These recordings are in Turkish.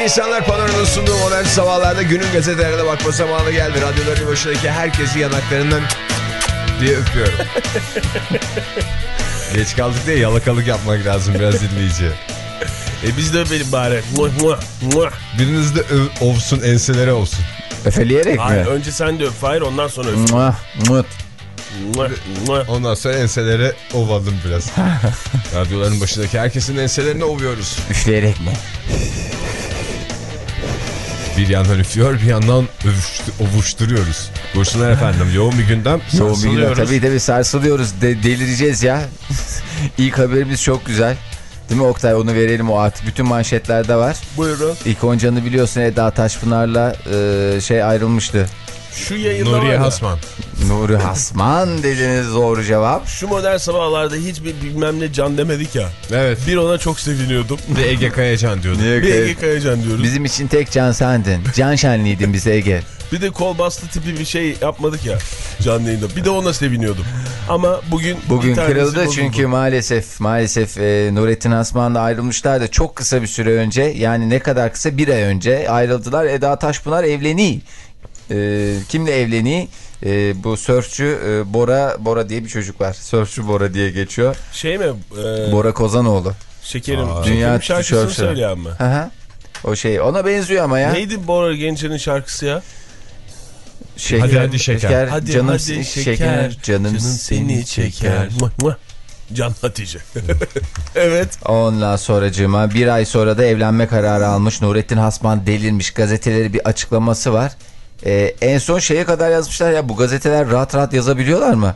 Kalp insanlar panoranın sunduğu modern sabahlarda günün gazetelerine bakma zamanı geldi. Radyoların başındaki herkesi yanaklarından diye öpüyorum. Geç kaldık diye yalakalık yapmak lazım biraz dinleyiciye. E biz de öpelim bari. Biriniz de ovsun enseleri olsun. Öfeleyerek Hayır, mi? önce sen de öp Fahir ondan sonra öp. Ondan sonra enseleri ovalım biraz. Radyoların başındaki herkesin enselerini ovuyoruz. Üfleyerek mi? Bir yandan üflüyor bir yandan övüştü, ovuşturuyoruz. Buyursunlar efendim yoğun bir gündem Yoğun bir sarsılıyoruz. tabii tabii sarsılıyoruz. De delireceğiz ya. İlk haberimiz çok güzel. Değil mi Oktay? Onu verelim o artık bütün manşetlerde var. Buyurun. İlk oncanı biliyorsun Eda Taşpınar'la e, şey ayrılmıştı. Şu yayında ya, Hasman. Nuri Hasman dediniz doğru cevap. Şu modern sabahlarda hiçbir bilmem ne can demedik ya. Evet. Bir ona çok seviniyordum. Bir Ege Kayacan diyordu. Niye Bir ki? Ege Kayacan diyoruz. Bizim için tek can sendin. Can şenliydin bize Ege. Bir de kol bastı tipi bir şey yapmadık ya canlı yayında. Bir de ona seviniyordum. Ama bugün Bugün kırıldı bozuldu. çünkü maalesef maalesef e, Nurettin Hasman'la ayrılmışlar da çok kısa bir süre önce yani ne kadar kısa bir ay önce ayrıldılar. Eda Taşpınar evleni. E, kimle evleni? E, bu sörfçü e, Bora Bora diye bir çocuk var. Sörfçü Bora diye geçiyor. Şey mi? E, Bora Kozanoğlu. şekerim. Dünya Dünya şarkısını tişörtü. söyleyen mi? Hı hı. O şey ona benziyor ama ya. Neydi Bora Gencer'in şarkısı ya? Şeker, Hadi hadi şeker. Hadi canım hadi şeker, şeker, canım, seni çeker. Muah, muah. Can Hatice. evet. Ondan sonracığıma bir ay sonra da evlenme kararı almış. Nurettin Hasman delirmiş. Gazeteleri bir açıklaması var. Ee, en son şeye kadar yazmışlar ya bu gazeteler rahat rahat yazabiliyorlar mı?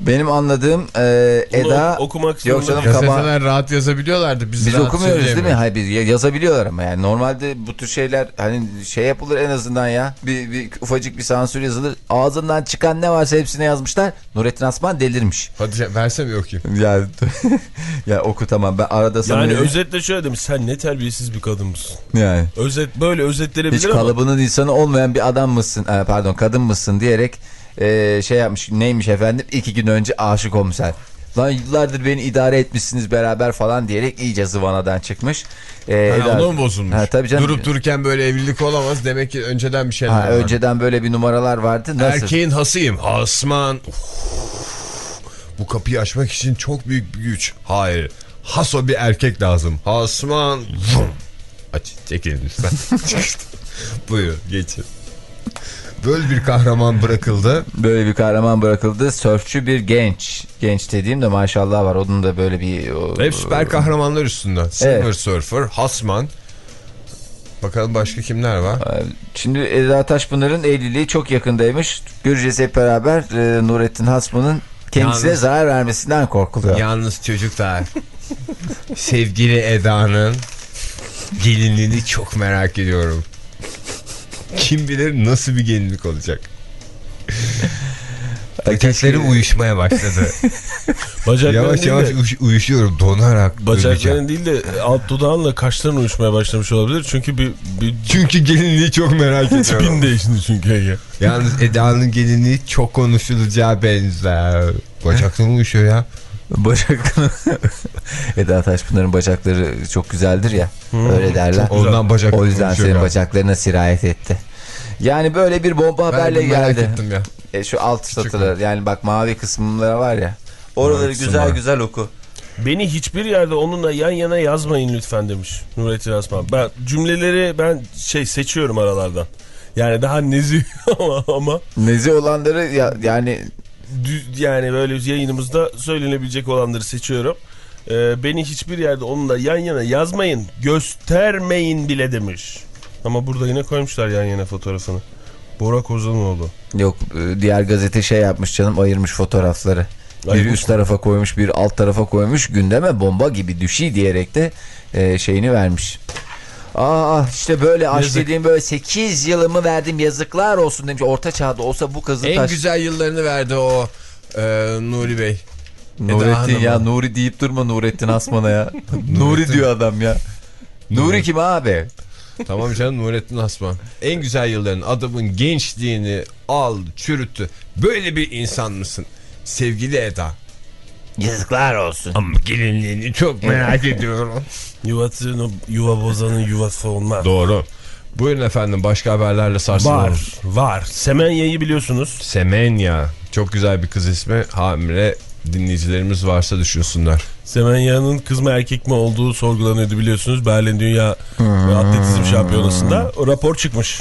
Benim anladığım e, Bunu Eda... okumak Yok canım kaba... rahat yazabiliyorlardı. Biz, Biz rahat okumuyoruz değil mi? Hayır biz ya- yazabiliyorlar ama yani normalde bu tür şeyler hani şey yapılır en azından ya. Bir, bir ufacık bir sansür yazılır. Ağzından çıkan ne varsa hepsine yazmışlar. Nurettin Hasman delirmiş. Hadi ya, versene bir okuyayım. Ya ya oku tamam ben arada sana Yani öyle- özetle şöyle demiş. Sen ne terbiyesiz bir kadın mısın? yani Özet böyle özetlenebilir hiç ama. kalıbının insanı olmayan bir adam mısın e, pardon kadın mısın diyerek e, şey yapmış neymiş efendim iki gün önce aşık olmuşlar. Lan yıllardır beni idare etmişsiniz beraber falan diyerek iyice zıvanadan çıkmış. E, Ha, Eda- ona mı bozulmuş? Ha, tabii canım. Durup dururken böyle evlilik olamaz. Demek ki önceden bir şeyler Ha, var. önceden böyle bir numaralar vardı. Nasıl? Erkeğin hasıyım. Hasman. Uf. Bu kapıyı açmak için çok büyük bir güç. Hayır. Haso bir erkek lazım. Hasman. Aç çekilin lütfen. Buyur geçin. Böyle bir kahraman bırakıldı. Böyle bir kahraman bırakıldı. Sörfçü bir genç. Genç dediğim de maşallah var. Onun da böyle bir... o- Hep süper kahramanlar üstünden. Silver Surfer, Hasman. Bakalım başka kimler var? Şimdi Eda Taşpınar'ın evliliği çok yakındaymış. Göreceğiz hep beraber e, Nurettin Hasman'ın kendisine Yalnız- zarar vermesinden korkuluyor. Yalnız çocuklar. sevgili Eda'nın gelinliğini çok merak ediyorum. Kim bilir nasıl bir gelinlik olacak. Bacakları uyuşmaya başladı. Bacakların yavaş yavaş de, uyuş- uyuşuyorum donarak. bacakların değil de alt dudağınla kaşların uyuşmaya başlamış olabilir. Çünkü bir, bir Çünkü gelinliği çok merak ediyorum. tipin değişti çünkü Ege. Yalnız Eda'nın gelinliği çok konuşulacağı benzer. Bacakları uyuşuyor ya. Bacak... Eda Taşpınar'ın bacakları çok güzeldir ya. öyle derler. Ondan bacakları O yüzden senin ya. bacaklarına sirayet etti. Yani böyle bir bomba haberle Ben merak geldi. ettim ya. E, şu alt satırlar yani bak mavi kısımları var ya. Oraları Mavi güzel kısımlar. güzel oku. Beni hiçbir yerde onunla yan yana yazmayın lütfen demiş Nurettin Asman. Ben cümleleri ben şey seçiyorum aralardan. Yani daha nezih ama, ama Nezi olanları ya, yani yani böyle yayınımızda söylenebilecek olanları seçiyorum. Ee, beni hiçbir yerde onunla yan yana yazmayın, göstermeyin bile demiş. Ama burada yine koymuşlar yan yana fotoğrafını. Bora Kozanoğlu. Yok e, diğer gazete şey yapmış canım ayırmış fotoğrafları. Bir üst tarafa koymuş bir alt tarafa koymuş gündeme bomba gibi düşey diyerek de e, şeyini vermiş. Aa işte böyle aşk dediğim böyle 8 yılımı verdim yazıklar olsun demiş. Orta çağda olsa bu kızıl En taş. güzel yıllarını verdi o e, Nuri Bey. Nurettin ya. Nuri deyip durma Nurettin Asman'a ya. Nuri diyor adam ya. Nuri kim abi? Tamam canım Nurettin Asman. En güzel yılların adamın gençliğini al çürüttü. Böyle bir insan mısın? Sevgili Eda. Yazıklar olsun. Ama gelinliğini çok merak ediyorum. Yuvasını, yuva bozanın yuvası olmaz. Doğru. Buyurun efendim başka haberlerle sarsılalım. Var, var. Semenya'yı biliyorsunuz. Semenya. Çok güzel bir kız ismi. Hamile dinleyicilerimiz varsa düşünsünler. Semenya'nın kız mı erkek mi olduğu sorgulanıyordu biliyorsunuz. Berlin Dünya Atletizm Şampiyonası'nda o rapor çıkmış.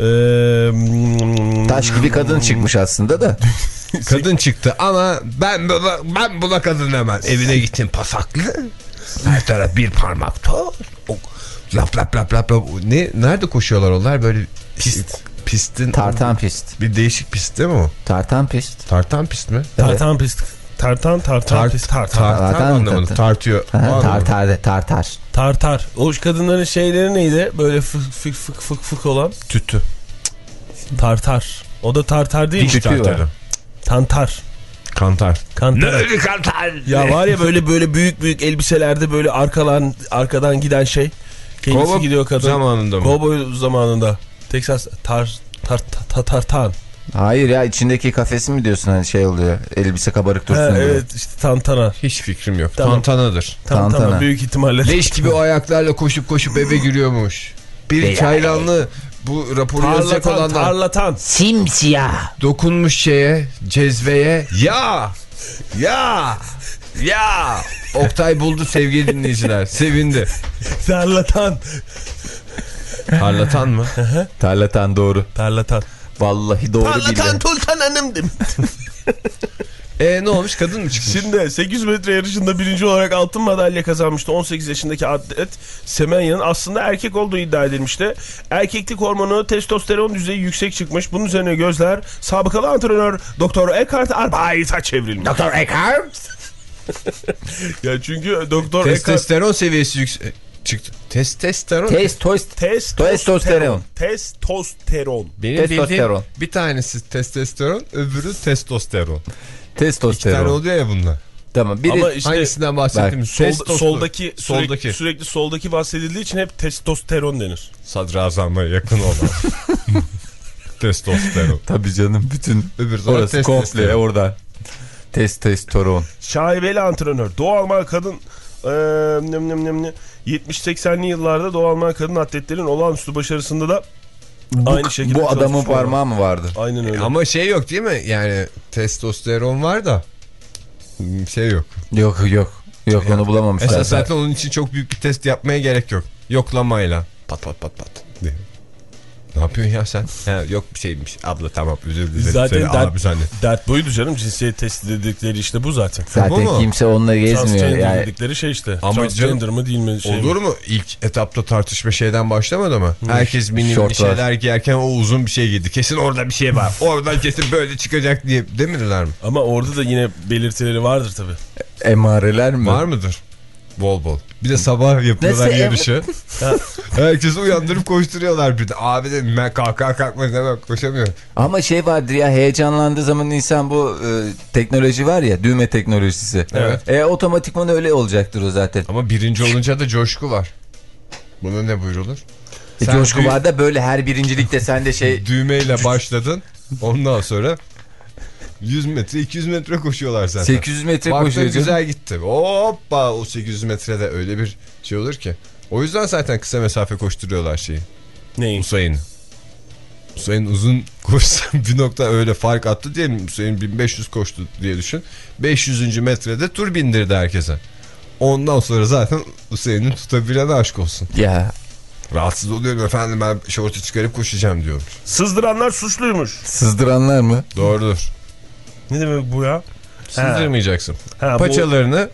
Ee, Taş gibi kadın çıkmış aslında da. Kadın çıktı ama ben buna, ben buna kadın hemen. Evine gittim pasaklı. Her taraf bir parmak toz. O, lap lap lap lap lap. Ne, nerede koşuyorlar onlar böyle pist. Pistin Tartan pist. bir değişik pist değil mi o? Tartan pist. Tartan pist mi? Tartan pist. Tartan, tartan Tart, pist. Tartan. tartan Tartan mı anlamadım. tartan? Tartıyor. Tartar tartar. Tartar. O kadınların şeyleri neydi? Böyle fık fık fık fık fık olan. Tütü. Tartar. O da tartar değil. Diş var. tartarı. Tantar. Kantar. Kantar. kantar? Ya var ya böyle böyle büyük büyük elbiselerde böyle arkadan arkadan giden şey. Kendisi gidiyor kadın. zamanında mı? Kovboy zamanında. Texas tar tar tar tartan. Hayır ya içindeki kafesi mi diyorsun hani şey oluyor. Elbise kabarık dursun Ha, diye. evet işte tantana. Hiç fikrim yok. Tamam. Tantanadır. Tantana. Tantana. büyük ihtimalle. Leş gibi o ayaklarla koşup koşup eve giriyormuş. Bir çaylanlı bu raporu yazacak Tarlatan, olanlar tarlatan. Simsiyah. dokunmuş şeye cezveye ya ya ya Oktay buldu sevgili dinleyiciler sevindi. Tarlatan. Parlatan mı? Tarlatan doğru. Tarlatan. Vallahi doğru bildi. Tultan Hanım'dım. E ne olmuş kadın mı çıkmış? Şimdi 800 metre yarışında birinci olarak altın madalya kazanmıştı. 18 yaşındaki atlet Semenya'nın aslında erkek olduğu iddia edilmişti. Erkeklik hormonu testosteron düzeyi yüksek çıkmış. Bunun üzerine gözler sabıkalı antrenör Doktor Eckhart Arbeit'a çevrilmiş. Doktor Eckhart. ya çünkü Doktor Eckhart Testosteron seviyesi yüksek çıktı. Testosteron. Test, tost. testosteron. Testosteron. Testosteron. Benim Testosteron. bir tanesi testosteron öbürü testosteron. İki tane Testosteron. oluyor ya bunlar. Tamam biri Ama işte Hangisinden bahsettim? solda, soldaki, soldaki. Sürekli, sürekli soldaki bahsedildiği için hep testosteron denir. Sadrazama yakın olan. testosteron. tabii canım bütün Öbür orası komple testosteron. orada. Testosteron. Şaibeli antrenör. Doğu Alman kadın nem, 70-80'li yıllarda Doğu Alman kadın atletlerin olağanüstü başarısında da aynı şekilde Bu adamın parmağı mı vardı? Aynen öyle. Ama şey yok değil mi? Yani testosteron var da hmm, şey yok. Yok yok. Yok onu bulamamışlar. Esas zaten onun için çok büyük bir test yapmaya gerek yok. Yoklamayla. Pat pat pat pat diye. Ne yapıyorsun ya sen? Ha, yok bir şeymiş. Abla tamam özür dilerim. Zaten Seni dert, abi zannet. dert buydu canım. Cinsiyet testi dedikleri işte bu zaten. Bu Zaten mu? kimse onunla gezmiyor. Yani dedikleri şey işte. Ama Transgender canım, mı değil mi? Şey Olur mi? mu? İlk etapta tartışma şeyden başlamadı mı? Herkes minimli Şort var. şeyler giyerken o uzun bir şey giydi. Kesin orada bir şey var. Oradan kesin böyle çıkacak diye demediler mi? Ama orada da yine belirtileri vardır tabii. emareler mi? Var mıdır? Bol bol. Bir de sabah yapıyorlar Nasıl yarışı. Herkesi uyandırıp koşturuyorlar bir de. Abi de ben kalkar kalkmaz hemen koşamıyorum. Ama şey vardır ya heyecanlandığı zaman insan bu e, teknoloji var ya düğme teknolojisi. Evet. E, otomatikman öyle olacaktır o zaten. Ama birinci olunca da coşku var. Buna ne buyrulur? E, Sen coşku var da böyle her birincilikte sen de şey Düğmeyle başladın. Ondan sonra 100 metre 200 metre koşuyorlar zaten. 800 metre Baktın koşuyor. güzel gitti. Hoppa o 800 metrede öyle bir şey olur ki. O yüzden zaten kısa mesafe koşturuyorlar şeyi. Neyin? Usain. Usain uzun koşsa bir nokta öyle fark attı diyelim. Usain 1500 koştu diye düşün. 500. metrede tur bindirdi herkese. Ondan sonra zaten Usain'in tutabilene aşk olsun. Ya Rahatsız oluyorum efendim ben şortu çıkarıp koşacağım diyormuş. Sızdıranlar suçluymuş. sızdıranlar mı? Doğrudur. Ne demek bu ya? Sızdırmayacaksın. Ha, bu- Paçalarını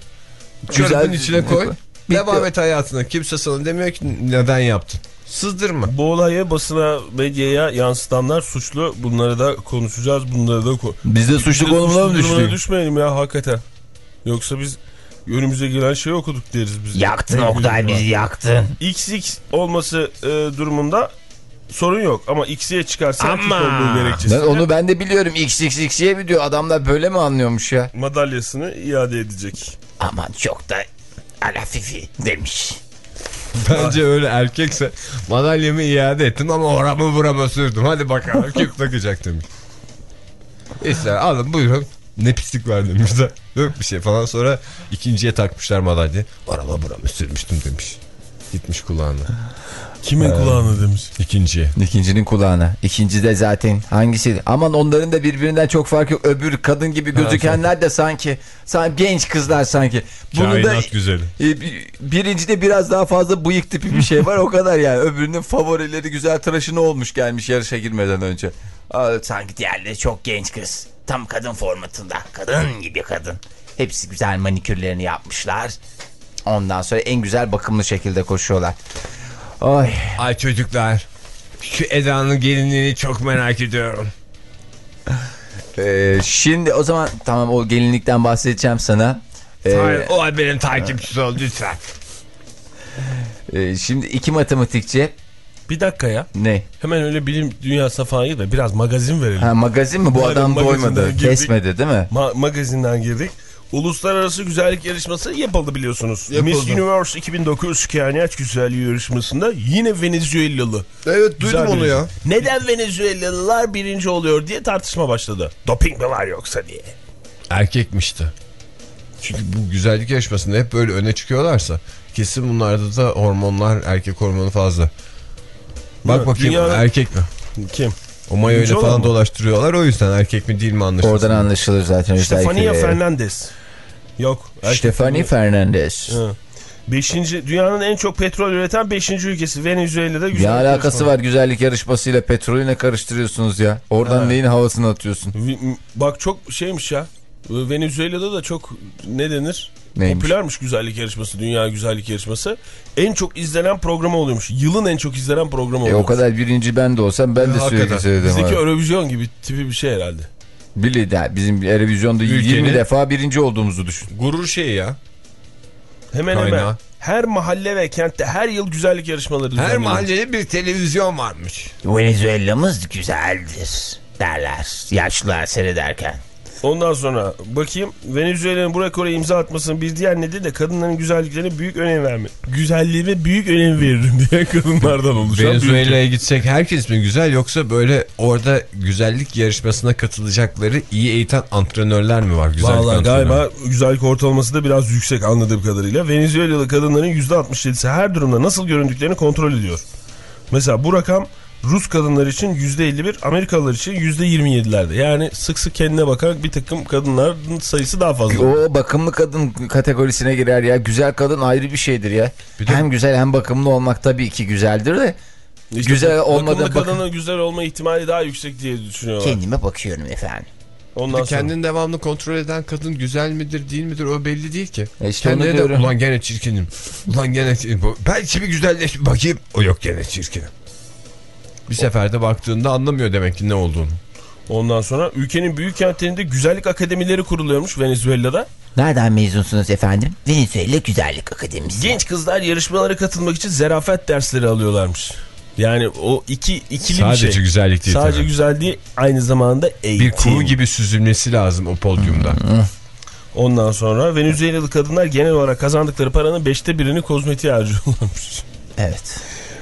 Güzel çorabın içine koy. Bitti. Devam et hayatına. Kimse sana demiyor ki neden yaptın. Sızdırma. Bu olayı basına, medyaya yansıtanlar suçlu. Bunları da konuşacağız. Bunları da ko Biz de suçlu konumuna mı düştük? düşmeyelim ya hakikaten. Yoksa biz önümüze gelen şeyi okuduk deriz biz. Yaktın Oktay bizi yaktın. XX olması e, durumunda sorun yok. Ama X'ye çıkarsa Ama. olduğu gerekçesi. Ben onu ben de biliyorum. XXX'ye mi diyor? Adamlar böyle mi anlıyormuş ya? Madalyasını iade edecek. Aman çok da alafifi demiş. Bence öyle erkekse madalyamı iade ettim ama oramı burama sürdüm. Hadi bakalım kim takacak demiş. İşte alın buyurun. Ne pislik var demişler. Yok bir şey falan sonra ikinciye takmışlar madalya. Orama burama sürmüştüm demiş. Gitmiş kulağına. Kimin kulağına demiş. İkinciye. İkincinin kulağına. İkinci de zaten hangisi? Aman onların da birbirinden çok farkı yok. Öbür kadın gibi gözükenler de sanki, sanki genç kızlar sanki. Bunun da Kainat güzeli. e, bi- birincide biraz daha fazla bıyık tipi bir şey var o kadar yani. Öbürünün favorileri güzel tıraşını olmuş gelmiş yarışa girmeden önce. Aa, sanki diğerleri çok genç kız. Tam kadın formatında. Kadın gibi kadın. Hepsi güzel manikürlerini yapmışlar. Ondan sonra en güzel bakımlı şekilde koşuyorlar. Ay. Ay çocuklar. Şu Eda'nın gelinliğini çok merak ediyorum. Ee, şimdi o zaman tamam o gelinlikten bahsedeceğim sana. Ee, Hayır, o benim takipçisi ol lütfen. e, şimdi iki matematikçi Bir dakika ya. ne? Hemen öyle bilim dünyasına falan gir de biraz magazin verelim. Ha magazin mi? Bu Madem adam doymadı. girdik. Kesmedi değil mi? Ma- magazinden girdik. Uluslararası güzellik yarışması yapıldı biliyorsunuz. Yapıldı. Miss Universe 2009 Kainat Güzelliği yarışmasında yine Venezuelalı. Evet Güzel duydum onu birinci. ya. Neden Venezuelalılar birinci oluyor diye tartışma başladı. Doping mi var yoksa diye. Erkekmişti. Çünkü bu güzellik yarışmasında hep böyle öne çıkıyorlarsa kesin bunlarda da hormonlar erkek hormonu fazla. Bak Evet, bakayım dünyada- erkek mi? Kim? O mayoyla falan mı? dolaştırıyorlar o yüzden erkek mi değil mi anlaşılsın. Oradan anlaşılır zaten. Stefania. Fernandez. Yok. Stefani mi? Fernandez. Ha. Beşinci, dünyanın en çok petrol üreten 5. ülkesi Venezuela'da Ne alakası yarışması. var güzellik yarışmasıyla petrolü ne karıştırıyorsunuz ya? Oradan Ha. neyin havasını atıyorsun? Bak çok şeymiş ya. Venezuela'da da çok ne denir? Neymiş? Popülermiş güzellik yarışması, dünya güzellik yarışması. En çok izlenen programı oluyormuş. Yılın en çok izlenen programı E, oluyormuş. o kadar birinci ben de olsam ben de hakikaten. sürekli söyledim. Bizdeki. Eurovision gibi tipi bir şey herhalde. Bili de bizim Erevizyon'da Ülkenin- 20 defa birinci olduğumuzu düşün. Gurur şeyi ya. Hemen Kaynağı. hemen her mahalle ve kentte her yıl güzellik yarışmaları Her düzenleniyor. mahallede bir televizyon varmış. Venezuela'mız güzeldir derler yaşlılar seyrederken. Ondan sonra bakayım Venezuela'nın bu rekora imza atmasının bir diğer nedeni de kadınların güzelliklerine büyük önem verme. Güzelliğime büyük önem veririm diye kadınlardan oluşan. Venezuela'ya gitsek herkes mi güzel yoksa böyle orada güzellik yarışmasına katılacakları iyi eğiten antrenörler mi var? Güzellik Vallahi galiba güzellik ortalaması da biraz yüksek anladığım kadarıyla. Venezuelalı kadınların %67'si her durumda nasıl göründüklerini kontrol ediyor. Mesela bu rakam Rus kadınlar için %51, Amerikalılar için %27'lerde. Yani sık sık kendine bakan bir takım kadınların sayısı daha fazla. O bakımlı kadın kategorisine girer ya. Güzel kadın ayrı bir şeydir ya. Bir de- Hem güzel hem bakımlı olmak tabii ki güzeldir de. İşte güzel bakımlı olmadı. Bak kadının güzel olma ihtimali daha yüksek diye düşünüyorlar. kendime bakıyorum efendim. Ondan sonra. Kendini devamlı kontrol eden kadın güzel midir değil midir o belli değil ki. E işte Kendine de diyorum. ulan gene çirkinim. Ulan gene çirkinim. Belki bir güzelleş bakayım. O yok gene çirkinim. Bir seferde baktığında anlamıyor demek ki ne olduğunu. Ondan sonra ülkenin büyük kentlerinde güzellik akademileri kuruluyormuş Venezuela'da. Nereden mezunsunuz efendim? Venezuela Güzellik Akademisi. Genç kızlar yarışmalara katılmak için zerafet dersleri alıyorlarmış. Yani o iki ikili Sadece bir şey. güzellik değil Sadece tabii. güzel değil aynı zamanda eğitim. Bir kuğu gibi süzülmesi lazım o podyumda. Ondan sonra Venezuelalı kadınlar genel olarak kazandıkları paranın beşte birini kozmetiğe harcıyorlarmış. Evet.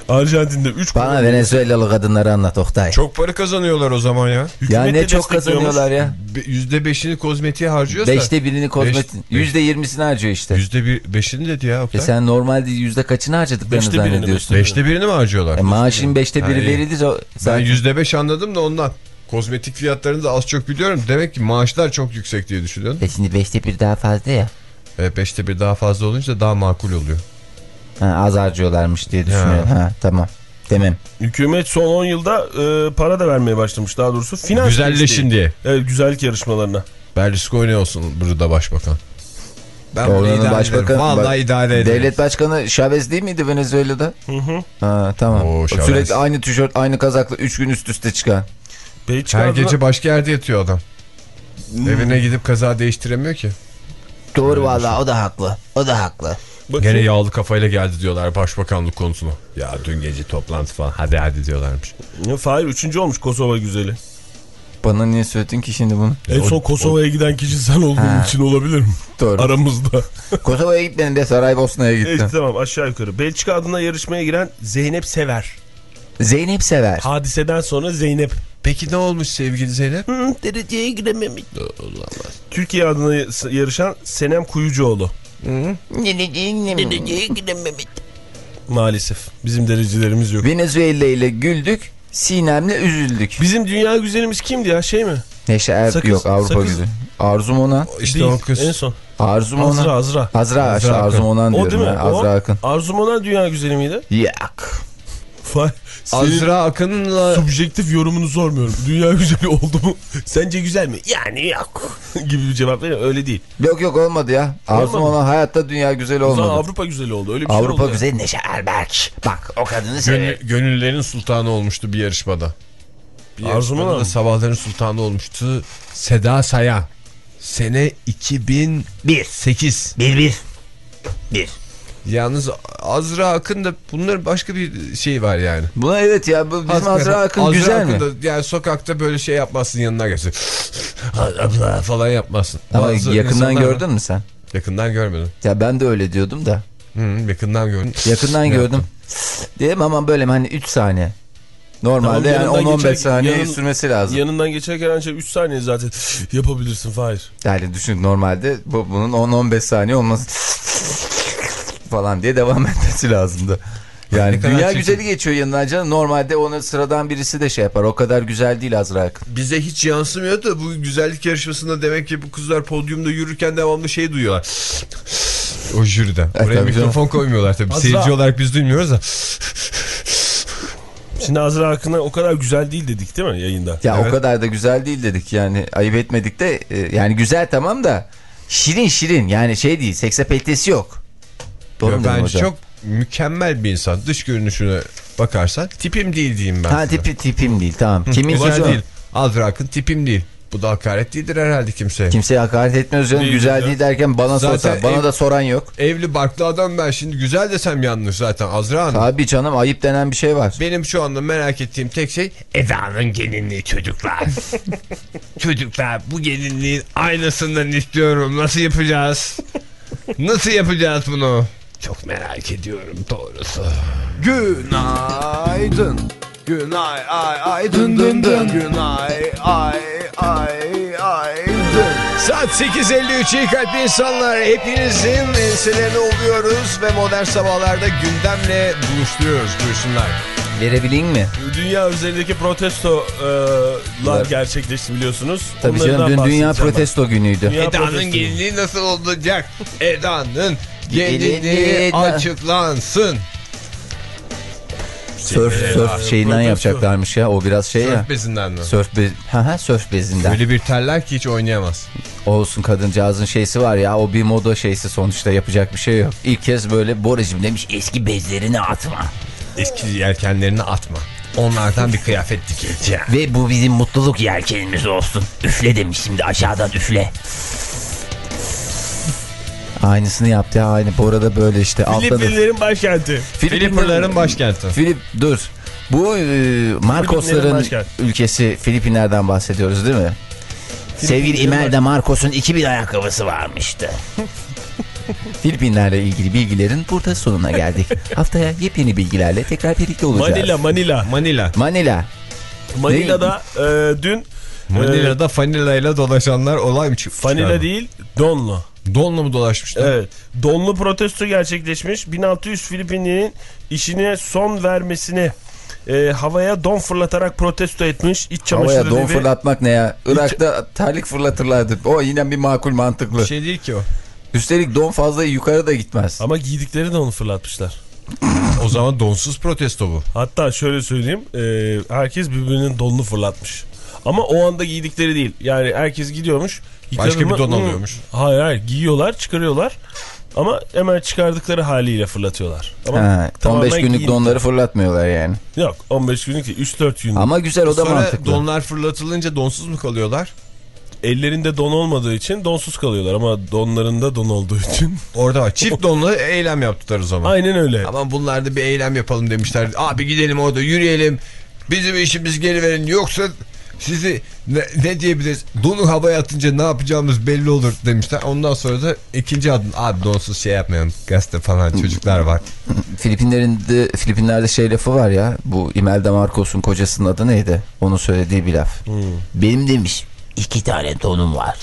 Arjantin'de 3 Bana Venezuelalı kadınları anlat Oktay. Çok para kazanıyorlar o zaman ya. ya ne çok kazanıyorlar ya. Be- Yüzde beşini kozmetiğe harcıyorsa. Beşte birini kozmetik. Beş- Yüzde yirmisini harcıyor işte. Yüzde bir, beşini dedi ya. E Oktay. sen normalde yüzde kaçını harcadıklarını Beşte zannediyorsun? Beşte birini mi harcıyorlar? E maaşın beşte biri Ha, iyi. verilir o. Ben Sen yüzde beş anladım da ondan. Kozmetik fiyatlarını da az çok biliyorum. Demek ki maaşlar çok yüksek diye düşünüyorum. E şimdi beşte bir daha fazla ya. E, beşte bir daha fazla olunca daha makul oluyor. Ha, az harcıyorlarmış diye düşünüyorum. Ha. tamam. Demem. Hükümet son 10 yılda e, para da vermeye başlamış daha doğrusu. Finans Güzelleşin diye. Evet güzellik yarışmalarına. Berlusconi olsun burada başbakan. Ben bunu Oranın idare başbakanı- ederim. Vallahi bak- idare ederim. Devlet başkanı Chavez değil miydi Venezuela'da? Hı hı. Ha tamam. Oo, Chavez. Sürekli aynı tişört, aynı kazakla 3 gün üst üste çıkan. Her adına- gece başka yerde yatıyor adam. Hmm. Evine gidip kaza değiştiremiyor ki. Doğru valla o da haklı. O da haklı. Bakayım. Gene yağlı kafayla geldi diyorlar başbakanlık konusuna. Ya dün gece toplantı falan hadi hadi diyorlarmış. Fahir üçüncü olmuş Kosova güzeli. Bana niye söyledin ki şimdi bunu? En son Kosova'ya giden kişi sen olduğun Ha. için olabilir mi? Doğru. Aramızda. Kosova'ya gitmedin de Saraybosna'ya gittin. evet, tamam aşağı yukarı. Belçika adına yarışmaya giren Zeynep Sever. Zeynep Sever. Hadiseden sonra Zeynep. Peki ne olmuş sevgili Zeynep? Hı, dereceye girememiş. Türkiye adına yarışan Senem Kuyucuoğlu. Maalesef. Bizim derecelerimiz yok. Venezuela ile güldük, Sinem'le üzüldük. Bizim dünya güzelimiz kimdi ya şey mi? Neşe Er Sakız, yok Avrupa sakız. güzü. Arzum Onan. İşte Değil, o kız. En son. Arzum Azra Onan. Azra. Azra, Azra Akın. Arzum Onan O diyorum değil mi? ben. Azra o, Akın. Arzum Onan dünya güzeli miydi? Yak. Azra Akın'la subjektif yorumunu sormuyorum. Dünya güzeli oldu mu? Sence güzel mi? Yani yok. gibi bir cevap veriyor. Öyle değil. Yok yok olmadı ya. Arzum. Onan hayatta dünya güzeli olmadı. Avrupa güzeli oldu. Öyle bir şey oldu. Avrupa ya. güzeli Neşe Erberk. Bak o kadını gönül- severim. gönüllerin sultanı olmuştu bir yarışmada. Bir Arzu yarışmada mu? da sabahların sultanı olmuştu. Seda Sayan. Sene 2008. Bir bir. Bir. Yalnız Azra Akın da bunların başka bir şey var yani. Buna evet ya bu bizim Hakikaten Azra Akın Azra güzel mi? Akın da yani sokakta böyle şey yapmazsın yanına geçsin. Abla falan yapmazsın. Ama Bazı yakından gördün mü sen? Yakından görmedim. Ya ben de öyle diyordum da. Hı, yakından gördüm. Yakından gördüm. Dedim ama böyle hani 3 saniye. Normalde Tamam, yani yanından 10-15 geçer- saniye yanın- sürmesi lazım. Yanından geçerken ancak 3 saniye zaten yapabilirsin Fahir. Yani düşün normalde bu, bunun 10-15 saniye olması falan diye devam etmesi lazımdı. Yani dünya çirkin. güzeli geçiyor yanından canım. Normalde onu sıradan birisi de şey yapar. O kadar güzel değil Azra Akın. Bize hiç yansımıyor da bu güzellik yarışmasında demek ki bu kızlar podyumda yürürken devamlı şey duyuyorlar. O jüriden. Evet, Oraya tabii mikrofon koymuyorlar tabii. Azra- Seyirci olarak biz duymuyoruz da. Şimdi Azra Akın'a o kadar güzel değil dedik değil mi yayında? Ya Evet. o kadar da güzel değil dedik yani ayıp etmedik de e, yani güzel tamam da şirin şirin yani şey değil seksapeltesi yok. Doğru mu Bence hocam? çok mükemmel bir insan. Dış görünüşüne bakarsan tipim değil diyeyim ben. Ha tipi tipim değil tamam. Kimin Güzel değil. Azra Akın tipim değil. Bu da hakaret değildir herhalde kimseye. Kimseye hakaret etmiyoruz canım. Değil güzel ya. değil derken bana Zaten sorsan. Bana ev- da soran yok. Evli barklı adam ben şimdi güzel desem yanlış zaten Azra Hanım. Tabii canım ayıp denen bir şey var. Benim şu anda merak ettiğim tek şey Eda'nın gelinliği çocuklar. çocuklar bu gelinliğin aynısından istiyorum. Nasıl yapacağız? Nasıl yapacağız bunu? Çok merak ediyorum doğrusu. Günaydın. Günay ay ay dın dın dın. Günay ay ay ay dın. Saat 8.53 iyi kalpli insanlar. Hepinizin enselerine oluyoruz ve modern sabahlarda gündemle buluşturuyoruz. Buyursunlar. Verebileyim mi? Dünya üzerindeki protestolar Evet. gerçekleşti biliyorsunuz. Tabii Onlardan canım dün Dünya bahsedeceğim ben. Protesto günüydü. Dünya Eda'nın protesto. gelinliği nasıl olacak? Eda'nın Gelinliği açıklansın. Sörf, sörf şeyinden yapacaklarmış ya. O biraz şey ya. Sörf bezinden mi? Sörf, be ha, ha, sörf bezinden. Öyle bir terler ki hiç oynayamaz. Olsun kadıncağızın şeysi var ya. O bir moda şeysi sonuçta yapacak bir şey yok. İlk kez böyle Boracım demiş eski bezlerini atma. Eski yelkenlerini atma. Onlardan bir kıyafet dikeceğim. Ve bu bizim mutluluk yelkenimiz olsun. Üfle demiş şimdi aşağıdan üfle. Aynısını yaptı ya aynı. Bora da böyle işte. Filipinlerin başkenti. Filipinlerin başkenti. Filip dur. Bu e, Marcosların ülkesi Filipinler'den bahsediyoruz değil mi? Sevgili İmel'de Marcos'un 2000 ayakkabısı varmıştı. Filipinler'le ilgili bilgilerin burada sonuna geldik. Haftaya yepyeni bilgilerle tekrar birlikte olacağız. Manila, Manila. Manila. Manila. Manila'da e, dün Manila'da fanilayla dolaşanlar olay mı çıkmış? Fanila değil, Donlu. Donla mı dolaşmışlar? Evet. Donlu protesto gerçekleşmiş. 1600 Filipinli'nin işine son vermesini e, havaya don fırlatarak protesto etmiş. İç çamaşırı Havaya don dedi. fırlatmak ne ya? Irak'ta terlik fırlatırlardı. O yine bir makul mantıklı. Bir şey değil ki o. Üstelik don fazla yukarı da gitmez. Ama giydikleri de onu fırlatmışlar. O zaman donsuz protesto bu. Hatta şöyle söyleyeyim. e, herkes birbirinin donunu fırlatmış. Ama o anda giydikleri değil. Yani herkes gidiyormuş. Başka bir don alıyormuş. Hayır hayır giyiyorlar çıkarıyorlar. Ama hemen çıkardıkları haliyle fırlatıyorlar. Ama Ha, tamamen 15 günlük giyin- donları fırlatmıyorlar yani. Yok 15 günlük değil 3-4 günlük. Ama güzel o da Sonra mantıklı. donlar fırlatılınca donsuz mu kalıyorlar? Ellerinde don olmadığı için donsuz kalıyorlar ama donlarında don olduğu için. Orada var. Çift donlu eylem yaptılar o zaman. Aynen öyle. Aman bunlar da bir eylem yapalım demişler. Abi gidelim orada yürüyelim. Bizim işimiz geri verin. Yoksa sizi ne, ne diyebiliriz? Donu havaya atınca ne yapacağımız belli olur demişler. Ondan sonra da ikinci adım. Abi donsuz şey yapmayalım. Gazete falan çocuklar var. Filipinlerin de, Filipinler'de şey lafı var ya. Bu Imelda Marcos'un kocasının adı neydi? Onun söylediği bir laf. Benim demiş iki tane donum var.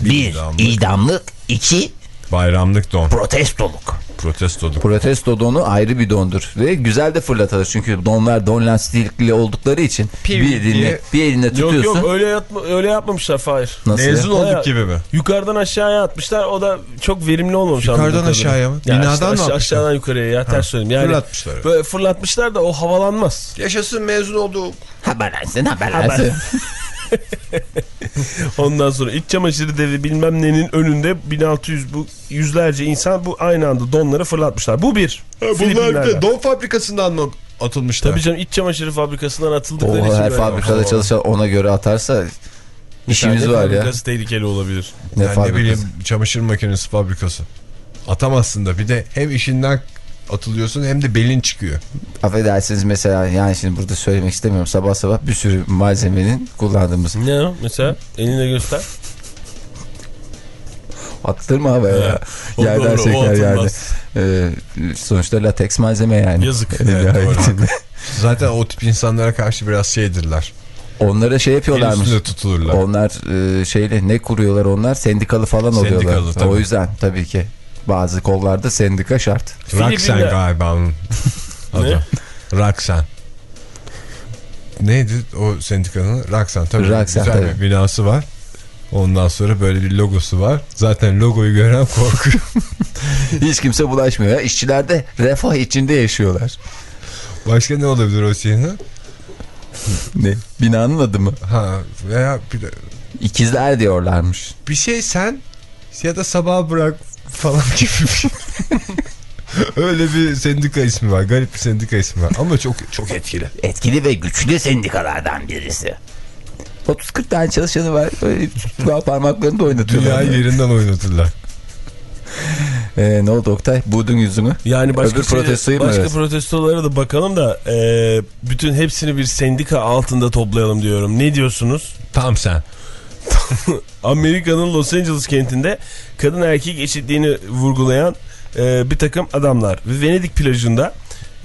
Bir idamlık. idamlık, iki Bayramlık don. protestoluk. Protestoduk. Protesto donu ayrı bir dondur. Ve güzel de fırlatılır. Çünkü donlar don lastikli oldukları için Piv bir eline, diye- bir eline Yok tutuyorsun. yok öyle, yatma, öyle yapmamışlar Fahir. Nasıl ya? Mezun Bayağı- olduk gibi mi? Yukarıdan aşağıya atmışlar o da çok verimli olmamış. Yukarıdan aşağıya mı? Ya Binadan işte mı aşağı- atmışlar? Aşağıdan yukarıya ya ters söyleyeyim. Yani Fırlatmışlar. Böyle fırlatmışlar da o havalanmaz. Yaşasın mezun olduk. Haberlensin haberlensin. Ondan sonra iç çamaşırı devi bilmem nenin önünde 1600 bu yüzlerce insan bu aynı anda donları fırlatmışlar. Bu bir. Bunlar bir de don fabrikasından mı atılmışlar? Tabii canım iç çamaşırı fabrikasından atıldıkları O için. her fabrikada Aa. çalışan ona göre atarsa işimiz var ya. fabrikası tehlikeli olabilir. Ne Yani ne bileyim çamaşır makinesi fabrikası. Atamazsın da bir de hem işinden atılıyorsun hem de belin çıkıyor. Affedersiniz mesela yani şimdi burada söylemek istemiyorum. Sabah sabah bir sürü malzemenin kullandığımız. Ne o mesela? Eline göster. Atılır mı havaya ya? O Yerden doğru, o seker yani. Ee, sonuçta lateks malzeme yani. Yazık. Evet. Zaten o tip insanlara karşı biraz şeydirler. Onlara şey yapıyorlarmış. üstünde tutulurlar. Onlar e, şeyle ne kuruyorlar onlar? Sendikalı falan oluyorlar. Sendikalı, tabii. O yüzden tabii ki bazı kollarda sendika şart. Raksen galiba onun adı. Raksen. Neydi o sendikanın? Raksen. Tabii Raksen, güzel tabii. bir binası var. Ondan sonra böyle bir logosu var. Zaten logoyu gören korkuyor. Hiç kimse bulaşmıyor. ya. İşçiler de refah içinde yaşıyorlar. Başka ne olabilir o şeyin? Ne? Binanın adı mı? Ha veya bir, de- İkizler diyorlarmış. bir şey sen ya da sabah bırak falan gibi bir şey. Öyle bir sendika ismi var. Garip bir sendika ismi var. Ama çok çok etkili. Etkili ve güçlü sendikalardan birisi. 30-40 tane çalışanı var. Böyle parmaklarını da oynatıyorlar. Dünyayı yerinden oynatırlar. Ee, ne oldu Oktay? Buldun yüzünü. Yani başka Öbür protestoyu mu başka protestolara da bakalım da e, bütün hepsini bir sendika altında toplayalım diyorum. Ne diyorsunuz? Tam sen. Amerika'nın Los Angeles kentinde kadın erkek eşitliğini vurgulayan e, bir takım adamlar ve Venedik plajında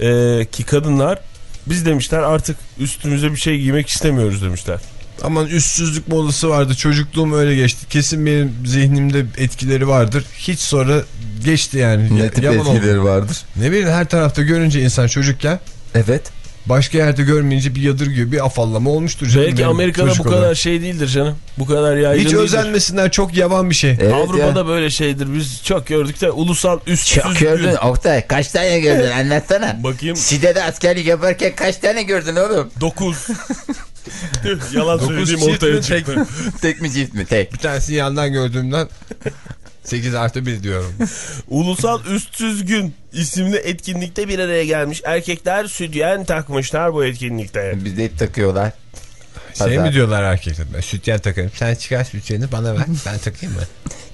e, ki kadınlar biz demişler artık üstümüze bir şey giymek istemiyoruz demişler. Aman üstsüzlük modası vardı. Çocukluğum öyle geçti. Kesin benim zihnimde etkileri vardır. Hiç sonra geçti yani. Ne Ya- tip yaman oldu. etkileri vardır? Ne bileyim her tarafta görünce insan çocukken Evet. Başka yerde görmeyince bir yadırgıyor. Bir afallama olmuştur. canım Belki Amerika'da bu kadar olarak. şey değildir canım. Bu kadar yaygın Hiç değildir. özenmesinler çok yavan bir şey. Evet Avrupa'da ya. böyle şeydir. Biz çok gördük de ulusal üstsüz Çok gün. gördün Oktay kaç tane gördün anlatsana. Bakayım Side'de askerlik yaparken kaç tane gördün oğlum? 9. Yalan Dokuz söylediğim ortaya mi, çıktı. Tek mi çift mi? Tek. Bir tanesini yandan gördüğümden 8 artı 1 diyorum. Ulusal Üstsüz Gün isimli etkinlikte bir araya gelmiş. Erkekler sütyen takmışlar bu etkinlikte. Bizde hep takıyorlar. Şey Pazar. mi diyorlar erkekler? Ben sütyen takarım. Sen çıkar sütyeni bana ver. Ben takayım mı?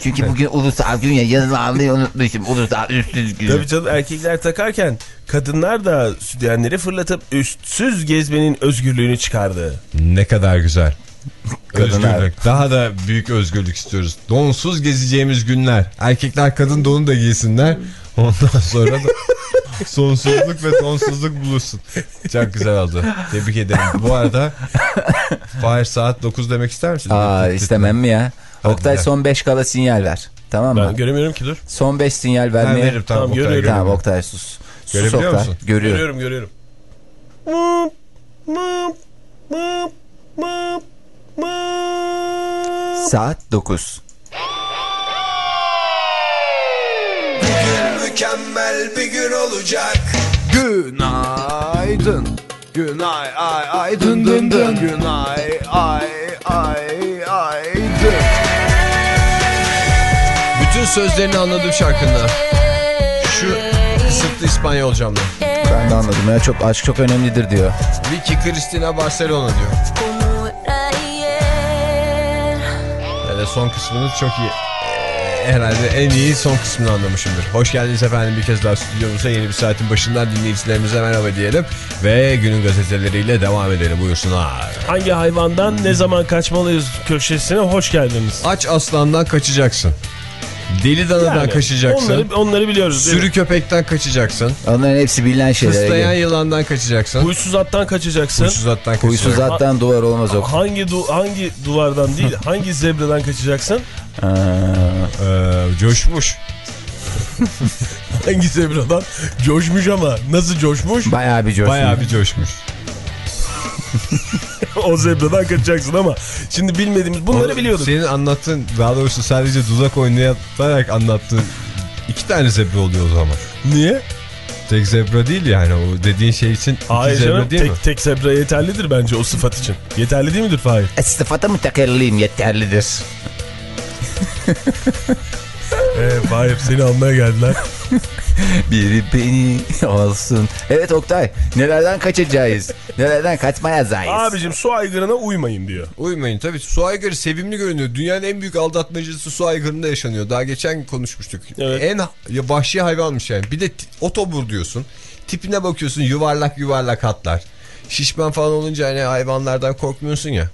Çünkü bugün ulusal gün ya yanıma almayı unutmuşum. Ulusal üstsüz gün. Tabii canım erkekler takarken kadınlar da sütyenleri fırlatıp üstsüz gezmenin özgürlüğünü çıkardı. Ne kadar güzel. Kadınlar. Özgürlük. Daha da büyük özgürlük istiyoruz. Donsuz gezeceğimiz günler. Erkekler kadın donu da giysinler. Ondan sonra da sonsuzluk ve donsuzluk bulursun. Çok güzel oldu. Tebrik ederim. Bu arada Fahir saat 9 demek ister misin? Aa istemem mi ya? Hadi Oktay son 5 kala sinyal ver. Tamam mı? Ben göremiyorum ki dur. Son 5 sinyal Ben vermeye. veririm tamam. Tamam, Oktay, görüyorum. Tamam. Oktay sus. Sus Görebiliyor Oktay. musun? Görüyorum. Görüyorum görüyorum. Saat 9. Mükemmel bir gün olacak. Günaydın. Günay ay ay dın dın dın Günay ay ay ay dın Bütün sözlerini anladım şarkında. Şu kısıtlı İspanyolcamda. Ben de anladım ya çok aşk çok önemlidir diyor. Vicky Cristina Barcelona diyor. Son kısmını çok iyi. Ee, Herhalde en iyi son kısmını anlamışımdır. Hoş geldiniz efendim bir kez daha stüdyomuza yeni bir saatin başından dinleyicilerimize merhaba diyelim. Ve günün gazeteleriyle devam edelim buyursunlar. Hangi hayvandan ne zaman kaçmalıyız köşesine hoş geldiniz. Aç aslandan kaçacaksın. Deli danadan Yani kaçacaksın. Onları, onları biliyoruz. Sürü köpekten kaçacaksın. Onların hepsi bilinen şeyler. Fıslayan Ege. yılandan kaçacaksın. Huysuz attan kaçacaksın. Huysuz attan kaçacaksın. Huysuz attan duvar olmaz o. Hangi du hangi duvardan değil, hangi zebradan kaçacaksın? Aa, Ee, coşmuş. Hangi zebradan? Coşmuş ama. Nasıl coşmuş? bayağı bir coşmuş. Bayağı bir coşmuş. o zebradan kaçacaksın ama. Şimdi bilmediğimiz bunları biliyorduk. Senin anlattığın daha doğrusu sadece dudak oynayarak anlattığın iki tane zebra oluyor o zaman. Niye? Tek zebra değil yani o dediğin şey için iki Hayır zebra canım değil mi? tek, tek zebra yeterlidir bence o sıfat için. Yeterli değil midir Fahir? Sıfata mütekellim yeterlidir. Ee, Fahir seni almaya geldiler. Biri beni alsın. Evet Oktay nelerden kaçacağız? Nelerden kaçmayacağız? Abicim su aygırına uymayın diyor. Uymayın tabii su aygırı sevimli görünüyor. Dünyanın en büyük aldatmacısı su aygırında yaşanıyor. Daha geçen konuşmuştuk. Evet. En ya vahşi hayvanmış yani. Bir de otobur diyorsun. Tipine bakıyorsun yuvarlak yuvarlak hatlar. Şişman falan olunca hani hayvanlardan korkmuyorsun ya.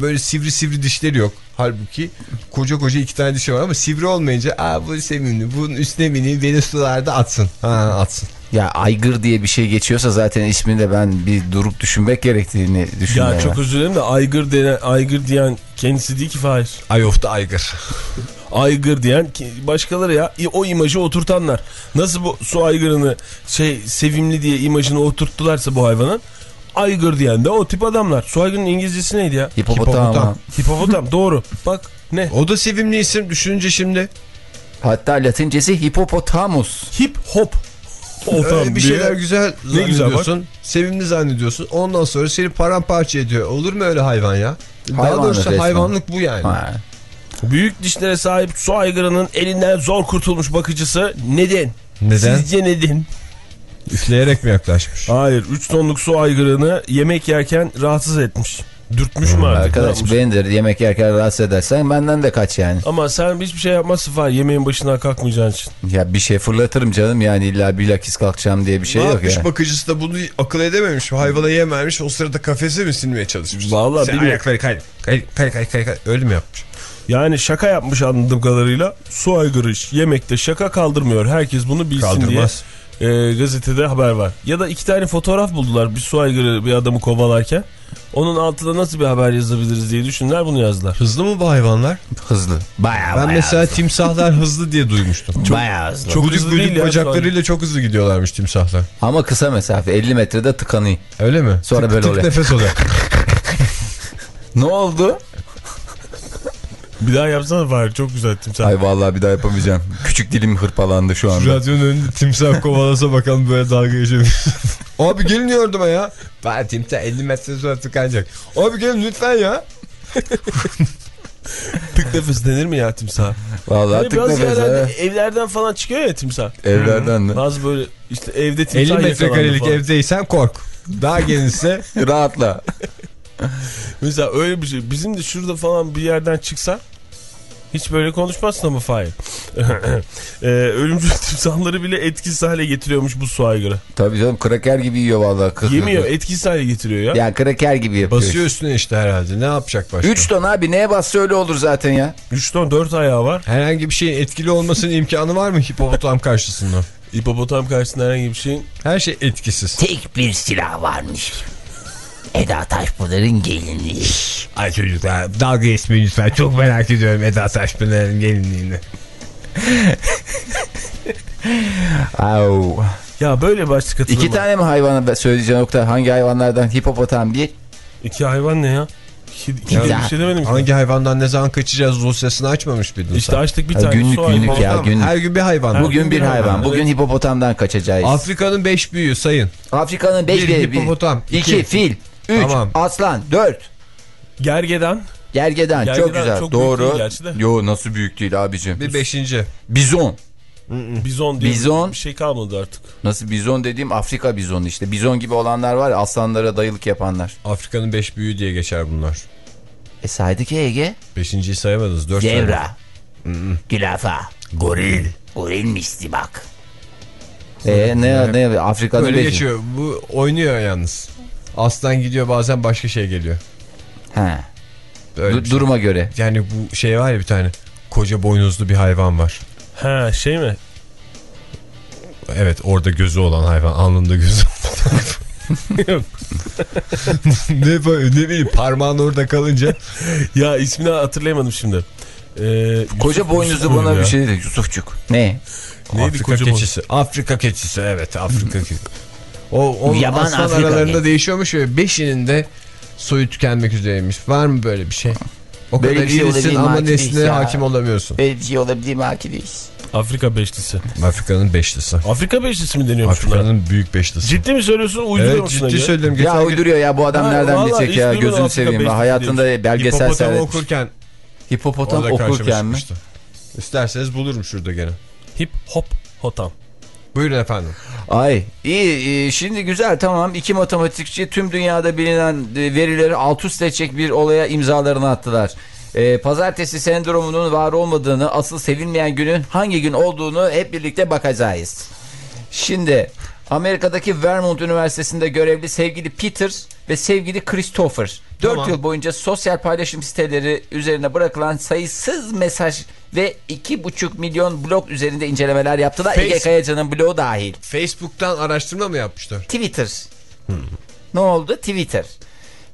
Böyle sivri sivri dişleri yok. Halbuki koca koca iki tane dişi var ama sivri olmayınca aa bu sevimli bunun üstüne bineyim beni sularda atsın. Ha atsın. Ya aygır diye bir şey geçiyorsa zaten isminde ben bir durup düşünmek gerektiğini düşünüyorum. Ya çok özür dilerim de aygır, denen, aygır diyen kendisi değil ki Fahir. Ay of da aygır. Aygır diyen başkaları ya o imajı oturtanlar. Nasıl bu su aygırını şey sevimli diye imajını oturttularsa bu hayvanın aygır diyen de o tip adamlar. Su aygırının İngilizcesi neydi ya? Hipopotam. Hipopotam. Hipopotam doğru. Bak ne? O da sevimli isim düşününce şimdi. Hatta latincesi hipopotamus. Hip hop. Öyle bir diye. şeyler güzel Ne güzel zannediyorsun. sevimli zannediyorsun. Ondan sonra seni paramparça ediyor. Olur mu öyle hayvan ya? Daha Hayvanlık doğrusu resmen. hayvanlık bu yani. Ha. Büyük dişlere sahip su aygırının elinden zor kurtulmuş bakıcısı neden? Neden? Sizce neden? Üfleyerek mi yaklaşmış? Hayır 3 tonluk su aygırını yemek yerken rahatsız etmiş. Dürtmüş mü artık? Arkadaş benidir yemek yerken rahatsız edersen benden de kaç yani. Ama sen hiçbir şey yapmazsın Fahir yemeğin başından kalkmayacağın için. Ya bir şey fırlatırım canım yani illa bilakis kalkacağım diye bir şey ne yok yapmış ya. bakıcısı da bunu akıl edememiş. Hayvana yem vermiş. O sırada kafese mi silmeye çalışmış? Vallahi Sen bilmiyorum. ayakları kay kay kay kay kay kay. Öyle mi yapmış? Yani şaka yapmış anladığım kadarıyla. Su aygırı yemekte şaka kaldırmıyor. Herkes bunu bilsin Kaldırmaz. diye e, gazetede haber var. Ya da iki tane fotoğraf buldular bir su aygırı bir adamı kovalarken. Onun altına nasıl bir haber yazabiliriz diye düşündüler bunu yazdılar. Hızlı mı bu hayvanlar? Hızlı. Baya Ben mesela timsahlar hızlı diye duymuştum. Çok, Baya hızlı. Çok hızlı gudik değil ya, bacaklarıyla çok hızlı gidiyorlarmış timsahlar. Ama kısa mesafe 50 metrede tıkanıyor. Öyle mi? Sonra tık, böyle tık oluyor. nefes oluyor. Ne oldu? Bir daha yapsana Fahir çok güzel timsah. Ay vallahi bir daha yapamayacağım. Küçük dilim hırpalandı şu anda. Radyonun önünde timsah kovalasa bakalım böyle dalga geçebilir. Abi gelin yardıma ya. Ben timsah 50 metre sonra tıkanacak. Abi gelin lütfen ya. Tık nefes denir mi ya timsah? Vallahi Hani tık nefes. yerlerde evlerden falan çıkıyor ya timsah. Evlerden mi? Bazı böyle işte evde 50 timsah metrekarelik yakalandı falan. evdeysen kork. Daha genişse Rahatla. Mesela öyle bir şey. Bizim de şurada falan bir yerden çıksa hiç böyle konuşmazsın ama Fahir. ee, ölümcül timsahları bile etkisiz hale getiriyormuş bu su aygırı. Tabii canım kraker gibi yiyor vallahi. Kık Yemiyor etkisiz hale getiriyor ya. Yani kraker gibi yapıyor. basıyor üstüne işte herhalde. Ne yapacak başka? 3 ton abi neye bassa öyle olur zaten ya. 3 ton 4 ayağı var. Herhangi bir şeyin etkili olmasının imkanı var mı hipopotam karşısında? Hipopotam karşısında herhangi bir şeyin Her şey etkisiz. Tek bir silah varmış. Eda Taşpınar'ın gelinliği. Ay çocuklar dalga geçmeyin lütfen. Çok merak ediyorum Eda Taşpınar'ın gelinliğini. Au. Ya böyle başlık atılır İki mı? tane mi hayvana söyleyeceğim nokta? Hangi hayvanlardan hipopotam değil? İki hayvan ne ya? Kedi, Ya, bir şey demedim ki. Hangi hayvandan ne zaman kaçacağız dosyasını açmamış mıydın İşte sen? açtık bir tane. günlük, su günlük ya. Günlük. Her gün bir hayvan. Bugün bir hayvan. Evet. Bugün hipopotamdan kaçacağız. Afrika'nın beş büyüğü sayın. Afrika'nın 5 Bir bir, hipopotam, iki, iki. fil, 3 Tamam. aslan, 4 Gergedan. gergedan. Gergedan çok güzel. çok Doğru. Yo nasıl büyük değil abicim. Bir beşinci. Bizon. Bizon diye Bizon. bir şey kalmadı artık. Nasıl bizon dediğim Afrika bizonu işte. Bizon gibi olanlar var ya aslanlara dayılık yapanlar. Afrika'nın beş büyüğü diye geçer bunlar. E saydık ya Ege. Beşinciyi sayamadınız. Dört. Zebra. Gülafa. Goril. Gorilmişti bak. E ne ne Afrika'nın Böyle beşi. geçiyor. Bu oynuyor yalnız. Aslan gidiyor bazen başka şey geliyor. He. Böyle Du- şey. duruma göre. Yani bu şey var ya bir tane. Koca boynuzlu bir hayvan var. Ha şey mi? Evet orada gözü olan hayvan. Alnında gözü Yok. ne, ne bileyim parmağın orada kalınca. Ya ismini hatırlayamadım şimdi. Ee, Koca Yusuf- boynuzlu Yusuf bana ya. bir şey dedi Yusufçuk. Ne? Neydi Afrika keçisi. Afrika keçisi evet Afrika keçisi. O, o Yaban aslan Afrika aralarında keçisi. değişiyormuş ve beşinin de soyu tükenmek üzereymiş. Var mı böyle bir şey? O Böyle kadar şey mi ama nesline ya? hakim olamıyorsun. Böyle bir şey olabilir mi? Afrika beşlisi. Afrika'nın beşlisi. Afrika beşlisi mi deniyormuş? Afrika'nın büyük beşlisi. Ciddi mi söylüyorsun? Uyduruyor Evet musun ciddi söylüyorum. Geçen Ya gün uyduruyor ya bu adam Ha, nereden bilecek ya gözünü Afrika seveyim. Hayatında belgesel Hipopotamı seyret. okurken Hipopotam okurken mi? İsterseniz bulurum şurada gene. Hip hop hotam. Buyurun efendim. Ay iyi, iyi şimdi güzel tamam iki matematikçi tüm dünyada bilinen e, verileri alt üst edecek bir olaya imzalarını attılar. Ee, pazartesi sendromunun var olmadığını asıl sevilmeyen günün hangi gün olduğunu hep birlikte bakacağız. Şimdi Amerika'daki Vermont Üniversitesi'nde görevli sevgili Peter ve sevgili Christopher 4 Tamam. yıl boyunca sosyal paylaşım siteleri üzerine bırakılan sayısız mesaj ve 2,5 milyon blog üzerinde incelemeler yaptılar. Face- Ege Kayacan'ın blogu dahil. Facebook'tan araştırma mı yapmışlar? Twitter. Ne oldu? Twitter.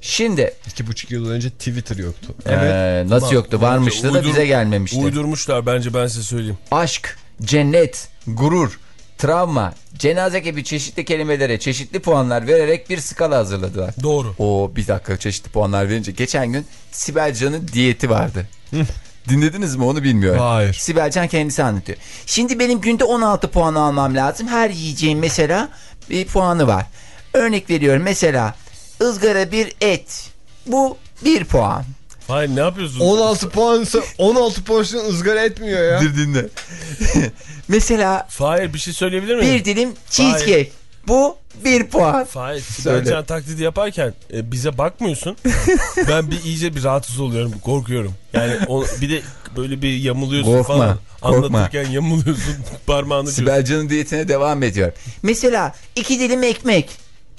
Şimdi İki buçuk yıl önce Twitter yoktu. eee, nasıl Ama yoktu? Varmıştı bence da bize uydur- gelmemişti. Uydurmuşlar bence ben size söyleyeyim. Aşk, cennet, gurur, travma, cenaze gibi çeşitli kelimelere çeşitli puanlar vererek bir skala hazırladılar. Doğru. O bir dakika çeşitli puanlar verince geçen gün Sibel Can'ın diyeti vardı. Dinlediniz mi onu bilmiyorum. Hayır. Sibel Can kendisi anlatıyor. Şimdi benim günde 16 puan almam lazım. Her yiyeceğim mesela bir puanı var. Örnek veriyorum mesela ızgara bir et. Bu bir puan. Hayır ne yapıyorsun? 16 puansa 16 porsiyon ızgara etmiyor ya. Bir dinle. mesela Fahir bir şey söyleyebilir miyim? bir dilim cheesecake. Bu bir puan. Fahir. Sibelcan taklidi yaparken e, bize bakmıyorsun. ben bir iyice bir rahatsız oluyorum. Korkuyorum. Yani o, bir de böyle bir yamuluyorsun Korkma, falan. korkma. Anlatırken yamuluyorsun parmağını diyorsun. Sibel Can'ın diyetine devam ediyor. Mesela iki dilim ekmek.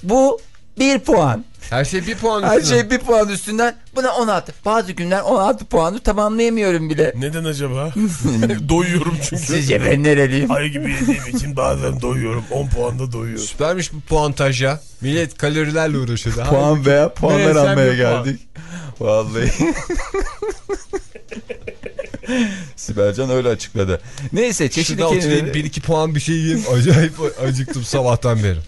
Bu bir puan. Her şey bir puan Her üstüne. şey bir puan üstünden. Buna 16. Bazı günler 16 puanı tamamlayamıyorum bile. Neden acaba? doyuyorum çünkü. Sizce ben nereliyim? Ay gibi yediğim için bazen doyuyorum. 10 puanda doyuyorum. Süpermiş bu puantaj ya. Millet kalorilerle uğraşıyordu. Puan veya puanlar almaya bir puan. geldik. Vallahi. Sibelcan öyle açıkladı. Neyse çeşitli kelimeleri... 1-2 puan bir şey yiyeyim. Acayip acıktım sabahtan beri.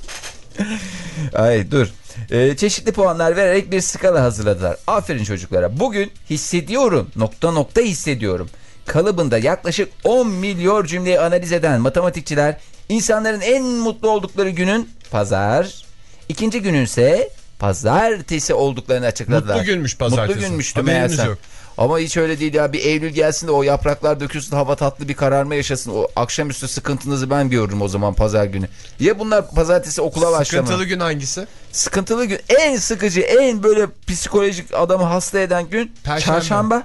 Ay dur. Ee, çeşitli puanlar vererek bir skala hazırladılar. Aferin çocuklara. Bugün hissediyorum nokta nokta hissediyorum. Kalıbında yaklaşık 10 milyon cümleyi analiz eden matematikçiler insanların en mutlu oldukları günün pazar, ikinci gününse pazartesi olduklarını açıkladılar. Mutlu günmüş pazartesi. Mutlu günmüştü meğerse. yok. Ama hiç öyle değil ya. Bir Eylül gelsin de o yapraklar dökülsün hava tatlı bir kararma yaşasın. O akşamüstü sıkıntınızı ben görürüm o zaman pazar günü. Ya bunlar pazartesi okula başlama. Sıkıntılı gün hangisi? Sıkıntılı gün en sıkıcı en böyle psikolojik adamı hasta eden gün Perşembe. çarşamba.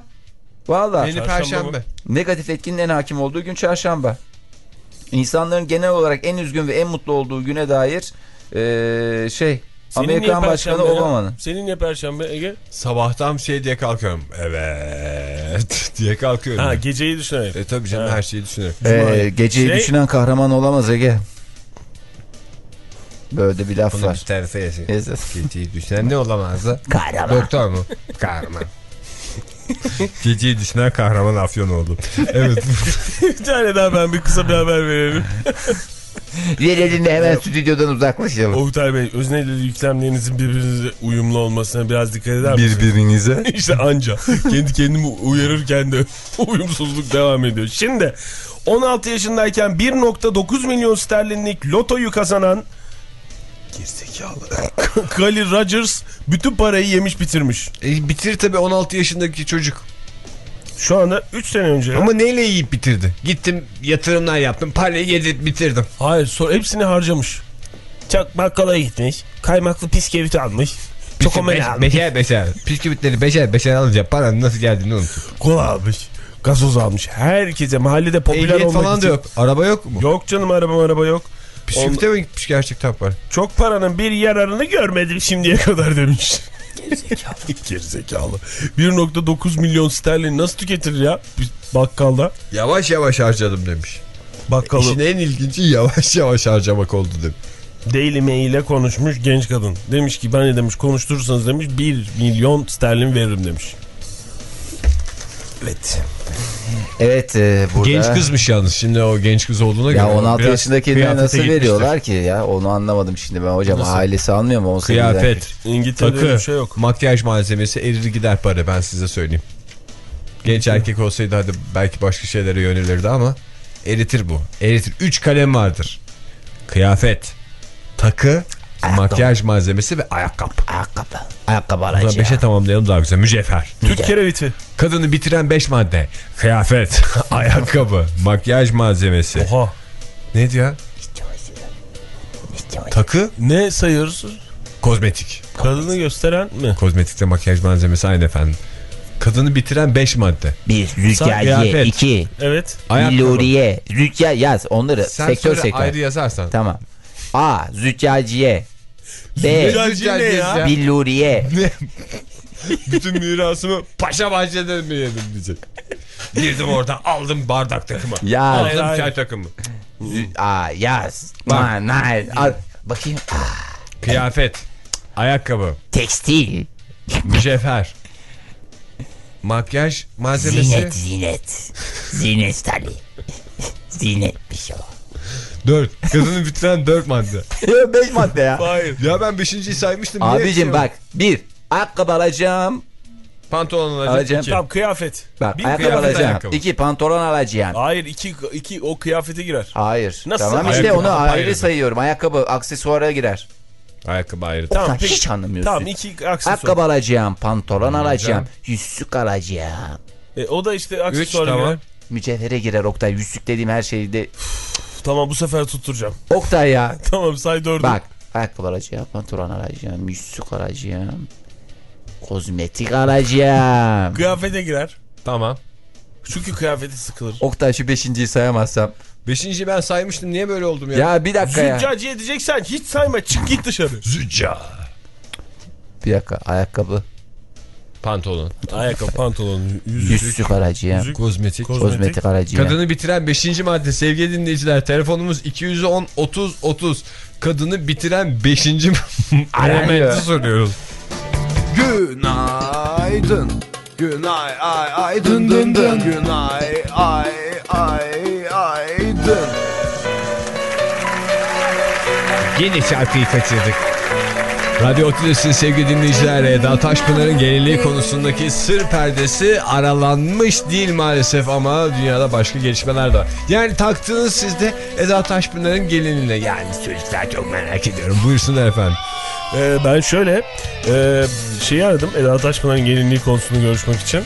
Valla Yeni Çarşamba perşembe. negatif etkinin en hakim olduğu gün çarşamba. İnsanların genel olarak en üzgün ve en mutlu olduğu güne dair eee, şey Senin Amerikan Başkanı? Obama'nın. Senin niye perşembe Ege? Sabahtan şey diye kalkıyorum. Evet diye kalkıyorum. Ha geceyi düşünerek. E tabii canım Ha. her şeyi düşünüyorum. Eee, geceyi Şey- düşünen kahraman olamaz Ege. Böyle bir laf Bunu bir var. tarife yazayım. Neyse. Geceyi düşünen ne olamazdı? Kahraman. Doktor mu? Kahraman. Geceyi düşünen kahraman afyon oldu. Evet. bir tane daha ben bir kısa bir haber verelim. Verelim de hemen stüdyodan uzaklaşalım. Oktay Bey özneyleri yüklemlerinizin birbirinize uyumlu olmasına biraz dikkat eder misiniz? Birbirinize. işte anca. Kendi kendimi uyarırken de uyumsuzluk devam ediyor. Şimdi 16 yaşındayken 1.9 milyon sterlinlik lotoyu kazanan gerizekalı Kali Rogers bütün parayı yemiş bitirmiş. E, bitir tabii 16 yaşındaki çocuk. Şu anda 3 sene önce. Ama neyle yiyip bitirdi? Gittim yatırımlar yaptım. Parayı yedirip bitirdim. Hayır sonra hepsini harcamış. Çak bakkala gitmiş. Kaymaklı bisküvit almış. Çokomel almış. Beşer beşer. Bisküvitleri beşer beşer alınca paranın nasıl geldiğini unuttum. Kola almış. Gazoz almış. Herkese mahallede popüler Ehliyet olmak falan için. da yok. Araba yok mu? Yok canım araba araba yok. Bisküvite mi gitmiş gerçekten para? Çok paranın bir yararını görmedim şimdiye kadar demiş. Gerizekalı. Gerizekalı. 1.9 milyon sterlin nasıl tüketir ya bir bakkalda? Yavaş yavaş harcadım demiş. Bakkalı İşin en ilginci yavaş yavaş harcamak oldu demiş. Daily Mail ile konuşmuş genç kadın. Demiş ki ben de demiş konuşturursanız demiş 1 milyon sterlin veririm demiş. Evet. Evet e, burada. Genç kızmış yalnız. Şimdi o genç kız olduğuna göre. Ya 16 biraz yaşındakine nasıl gitmiştir. veriyorlar ki ya? Onu anlamadım şimdi ben hocam. Nasıl? Ailesi anlıyor mu? 18 Kıyafet, takı, bir şey yok. makyaj malzemesi erir gider para ben size söyleyeyim. Genç erkek olsaydı hadi belki başka şeylere yönelirdi ama eritir bu. Eritir. 3 kalem vardır. Kıyafet, takı, makyaj malzemesi ve ayakkabı. Ayakkabı. Ayakkabı alacağım. 5'e tamamlayalım daha güzel. Mücevher. Türk kereviti. Kadını bitiren 5 madde. Kıyafet, ayakkabı, makyaj malzemesi. Oha. Ne diyor? Takı, Ne sayıyoruz? kozmetik. Kadını gösteren mi? Kozmetikte makyaj malzemesi aynı efendim. Kadını bitiren 5 madde. Bir züccaciye. kıyafet. iki Evet. Ayakkabı. billuriye. Zücca yaz onları. Sen sektör sektör. ayrı yazarsan. Tamam. A. Züccaciye. B. Züccaciye ne ya? Billuriye. Bütün mirasımı paşa bahçede mi yedim diyecek. Girdim orada aldım bardak takımı. Ya. Aldım hayır. çay takımı. Zü- A. Yaz. Bak. Ma, na, al. Bakayım. A, Kıyafet, ayakkabı, tekstil. mücevher, makyaj malzemesi. Zinet zinet. Zinet Ali. Zinetmiş o. 4. Kadını bitiren 4 madde. 5 madde ya. Hayır. Ya ben 5.yi saymıştım. Abicim bak. Bir. Ayakkabı alacağım. Pantolon. Alacağım. iki. Tamam kıyafet. Bak Bir ayakkabı kıyafet, alacağım. ayakkabı. İki pantolon alacağım. Hayır iki, iki o kıyafete girer. Hayır. Nasıl? Tamam işte Ayakkabı onu apayrı. ayrı sayıyorum. Ayakkabı aksesuara girer. Ayakkabı ayrı. Tamam, Sen peki. hiç anlamıyorsun. Tamam iki aksesuar. Ayakkabı alacağım, pantolon alacağım, alacağım. yüzük alacağım. E, o da işte 3 aksesuar tamam. girer. Mücevhere girer Oktay. Yüzük dediğim her şeyde. Tamam bu sefer tutturacağım. Oktay ya. Tamam say dördü. Bak. Ayakkabı alacağım, pantolon alacağım, yüzük alacağım. Kozmetik alacağım. Kıyafete girer. Tamam. Çünkü kıyafeti sıkılır. Oktay şu beşinciyi sayamazsam. 5.yi ben saymıştım. Niye böyle oldum ya? Ya bir dakika ya. Züccaciye diyeceksen hiç sayma çık git dışarı. Zücca. Bir dakika. Ayakkabı, Pantolon. Ayakkabı, pantolon, yüzük, yüzük alacağım. yüzük, Kozmetik. kozmetik. Kozmetik alacağım. Kadını bitiren 5. madde sevgili dinleyiciler telefonumuz 210 30 30 kadını bitiren 5. elementi soruyoruz. Günaydın. Günay ay ay dın dın dın. Günay ay ay ay dın. Yine şarkıyı kaçırdık. Radyo Otülesi'nin sevgili dinleyiciler Eda Taşpınar'ın gelinliği konusundaki sır perdesi aralanmış değil maalesef ama dünyada başka gelişmeler de var. Yani taktığınız sizde Eda Taşpınar'ın gelinliğine yani çocuklar çok merak ediyorum. Buyursunlar efendim. Ee, ben şöyle e, şeyi aradım Eda Taşpınar'ın gelinliği konusunu görüşmek için.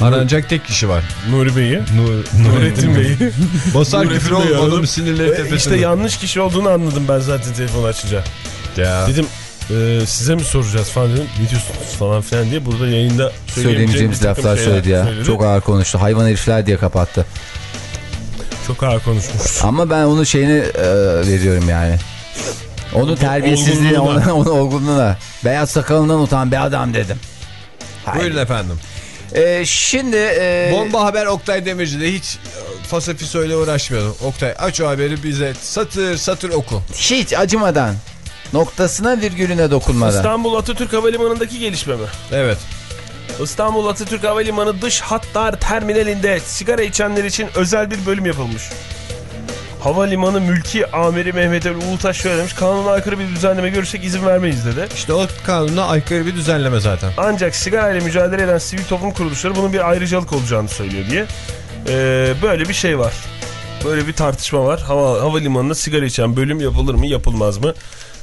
Aranacak tek kişi var. Nuri Bey'i. Nur, Nurettin Bey'i. Basar küfür adamın sinirleri Ve tepesinde. işte yanlış kişi olduğunu anladım ben zaten telefonu açınca. Ya. Dedim e, size mi soracağız falan dedim. Ne diyorsunuz falan filan diye burada yayında Söyleyemeyeceğimiz laflar söyledi ya. söyledi. Çok ağır konuştu. Hayvan herifler diye kapattı. çok ağır konuşmuş. Ama ben onun şeyini e, veriyorum yani. Onun terbiyesizliğine, olgunluğuna. onun, onun olgunluğuna. Beyaz sakalından utan bir adam dedim. Hayır. Buyurun efendim. E, şimdi... e, Bomba haber Oktay Demirci'de hiç e, fasafiso ile uğraşmıyordum. Oktay aç o haberi bize satır satır oku. Hiç acımadan. Noktasına virgülüne dokunmadan. İstanbul Atatürk Havalimanı'ndaki gelişme mi? Evet. İstanbul Atatürk Havalimanı dış hatlar terminalinde sigara içenler için özel bir bölüm yapılmış. Havalimanı mülki amiri Mehmet Ali Ulutaş şöyle demiş. Kanuna aykırı bir düzenleme görürsek izin vermeyiz dedi. İşte o kanuna aykırı bir düzenleme zaten. Ancak sigara ile mücadele eden sivil toplum kuruluşları bunun bir ayrıcalık olacağını söylüyor diye. Ee, böyle bir şey var. Böyle bir tartışma var. Hava, havalimanında sigara içen bölüm yapılır mı yapılmaz mı?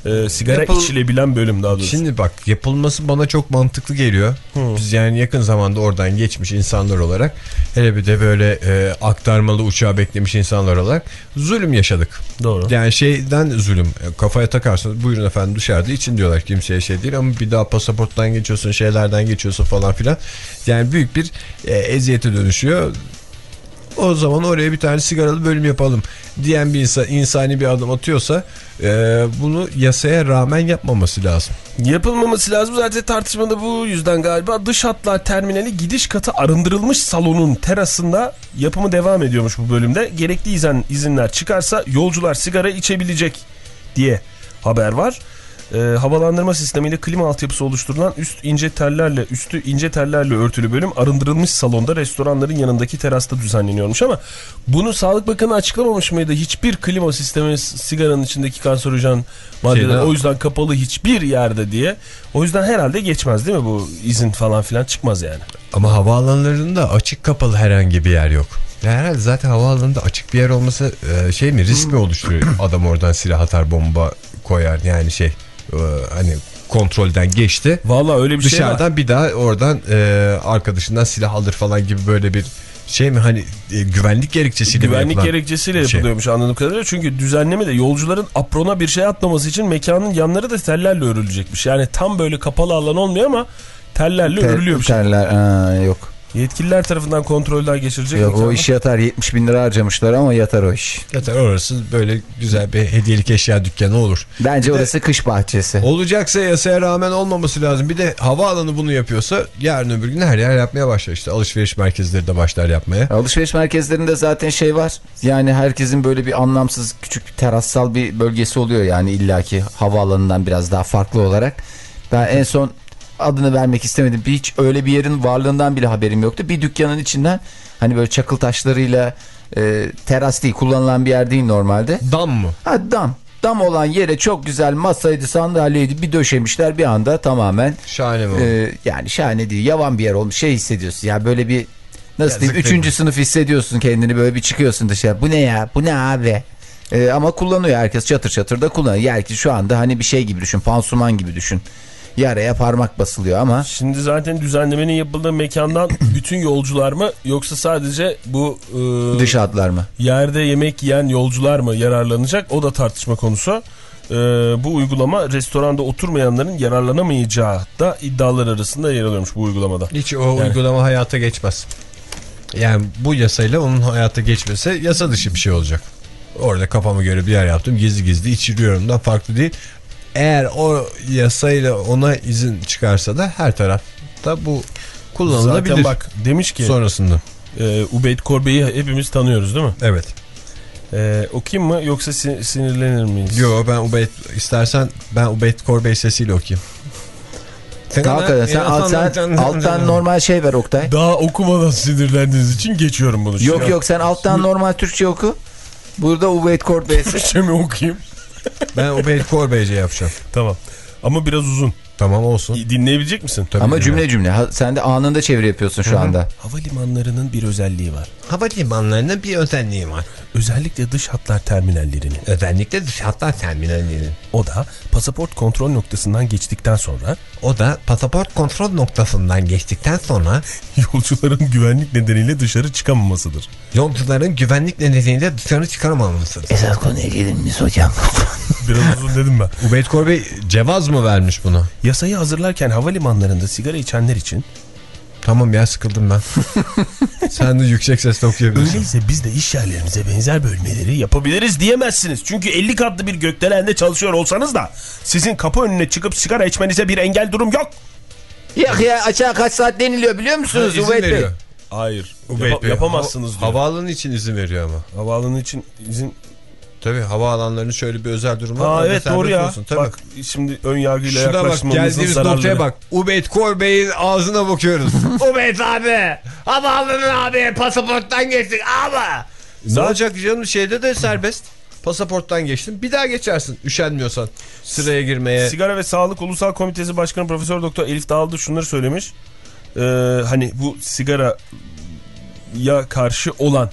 Ee, sigara Yapıl- içilebilen bölüm daha doğrusu. Şimdi bak yapılması bana çok mantıklı geliyor. Biz yani yakın zamanda oradan geçmiş insanlar olarak hele bir de böyle e, aktarmalı uçağı beklemiş insanlar olarak zulüm yaşadık. Doğru. Yani şeyden zulüm E, kafaya takarsanız buyurun efendim dışarıda için diyorlar kimseye şey değil ama bir daha pasaporttan geçiyorsun şeylerden geçiyorsun falan filan. Yani büyük bir e, eziyete dönüşüyor. O zaman oraya bir tane sigaralı bölüm yapalım diyen bir insan insani bir adım atıyorsa e, bunu yasaya rağmen yapmaması lazım. Yapılmaması lazım. Zaten tartışmada bu yüzden galiba dış hatlar terminali gidiş katı arındırılmış salonun terasında yapımı devam ediyormuş bu bölümde. Gerekli izin, izinler çıkarsa yolcular sigara içebilecek diye haber var. Ee, havalandırma sistemiyle klima altyapısı oluşturulan üst ince tellerle üstü ince tellerle örtülü bölüm arındırılmış salonda restoranların yanındaki terasta düzenleniyormuş ama bunu Sağlık Bakanı açıklamamış mıydı? Hiçbir klima sistemi sigaranın içindeki kanserojen maddeler Şeyden- o yüzden kapalı hiçbir yerde diye. O yüzden herhalde geçmez değil mi bu izin falan filan çıkmaz yani. Ama havaalanlarında açık kapalı herhangi bir yer yok. Herhalde zaten havaalanında açık bir yer olması e, şey mi risk mi oluşturuyor? Adam oradan silah atar bomba koyar yani şey e, hani kontrolden geçti. Vallahi öyle bir şey var. Dışarıdan bir daha oradan e, arkadaşından silah alır falan gibi böyle bir şey mi hani e, güvenlik gerekçesiyle mi Güvenlik gerekçesiyle şey? yapılıyormuş anladığım kadarıyla. Çünkü düzenleme de yolcuların aprona bir şey atmaması için mekanın yanları da tellerle örülecekmiş. Yani tam böyle kapalı alan olmuyor ama tellerle örülüyor bir şey. Terler ha, yok. Yetkililer tarafından kontrolden geçirecek. Yok o iş yatar 70 bin lira harcamışlar ama yatar o iş. Zaten orası böyle güzel bir hediyelik eşya dükkanı olur. Bence orası kış bahçesi. Olacaksa yasaya rağmen olmaması lazım. Bir de havaalanı bunu yapıyorsa yarın öbür gün her yer yapmaya başlar işte. Alışveriş merkezleri de başlar yapmaya. Alışveriş merkezlerinde zaten şey var. Yani herkesin böyle bir anlamsız küçük bir terassal bir bölgesi oluyor yani illaki havaalanından biraz daha farklı olarak. Ben en son adını vermek istemedim. Hiç öyle bir yerin varlığından bile haberim yoktu. Bir dükkanın içinden hani böyle çakıl taşlarıyla e, teras değil kullanılan bir yer değil normalde. Dam mı? Ha dam. Dam olan yere çok güzel masaydı sandalyeydi bir döşemişler bir anda tamamen Şahane mi? e, yani şahane değil yavan bir yer olmuş şey hissediyorsun ya böyle bir nasıl Yazık diyeyim üçüncü mi? sınıf hissediyorsun kendini böyle bir çıkıyorsun dışarı bu ne ya bu ne abi E, ama kullanıyor herkes çatır çatır da kullanıyor yani ki şu anda hani bir şey gibi düşün pansuman gibi düşün yaraya parmak basılıyor ama Şimdi zaten düzenlemenin yapıldığı mekandan bütün yolcular mı yoksa sadece bu e, dış hatlar mı? yerde yemek yiyen yolcular mı yararlanacak? O da tartışma konusu. E, bu uygulama restoranda oturmayanların yararlanamayacağı da iddialar arasında yer alıyormuş bu uygulamada. Hiç o uygulama hayata geçmez. Yani bu yasayla onun hayata geçmesi yasa dışı bir şey olacak. Orada kafama göre bir yer yaptım gizli gizli içiriyorumdan farklı değil. Eğer o yasayla ona izin çıkarsa da her tarafta bu kullanılabilir. Zaten bak demiş ki sonrasında. e, Ubeyd Korbe'yi hepimiz tanıyoruz değil mi? Evet. E, okuyayım mı yoksa sin- sinirlenir miyiz? Yo ben Ubeyd istersen ben Ubeyd Korbey sesiyle okuyayım. Hakikaten sen, alt- sen alttan normal şey ver Oktay. Daha okumadan sinirlendiğiniz için geçiyorum bunu. Yok yok sen alttan normal Türkçe oku. Burada Uveyd Kort Bey'si. Türkçe mi okuyayım? Ben Ubeyd Korbeyce yapacağım. Tamam. Ama biraz uzun. Tamam olsun. Dinleyebilecek misin? Tabii Ama cümle cümle. Ha, sen de anında çeviri yapıyorsun şu anda. Havalimanlarının bir özelliği var. Havalimanlarının bir özelliği var. Özellikle dış hatlar terminallerinin. Özellikle dış hatlar terminalinin. O da pasaport kontrol noktasından geçtikten sonra O da pasaport kontrol noktasından geçtikten sonra yolcuların güvenlik nedeniyle dışarı çıkamamasıdır. yolcuların güvenlik nedeniyle dışarı çıkaramamasıdır. Esas konuya gelir miyiz hocam? Biraz uzun dedim ben. Ubeyd Korbey cevaz mı vermiş buna? Yasayı hazırlarken havalimanlarında sigara içenler için Tamam ya sıkıldım ben. Sen de yüksek sesle okuyabilirsin. öyleyse biz de iş yerlerimize benzer bölmeleri yapabiliriz diyemezsiniz. Çünkü 50 katlı bir gökdelende çalışıyor olsanız da sizin kapı önüne çıkıp sigara içmenize bir engel durum yok. Yok ya aşağı kaç saat deniliyor biliyor musunuz İzin Uveyd Bey? veriyor. Hayır. Ubeyd Yapa- Bey, yapamazsınız hava- diyor. Havaalanı için izin veriyor ama. Havaalanı için izin... Tabii havaalanlarının şöyle bir özel durumu var. Evet doğru ya. olsun. Tabii. Bak şimdi ön yargıyla Şuna bak yaklaşmamızın geldiğimiz zararları. noktaya bak. Ubeyd Korbey'in ağzına bakıyoruz. Ubeyd abi. Havaalanı abi pasaporttan geçtik ama. Ne olacak canım şeyde de serbest. Pasaporttan geçtin. Bir daha geçersin üşenmiyorsan sıraya girmeye. Sigara ve Sağlık Ulusal Komitesi Başkanı Profesör Doktor Elif Dağıldı şunları söylemiş. Ee, hani bu sigara ya karşı olan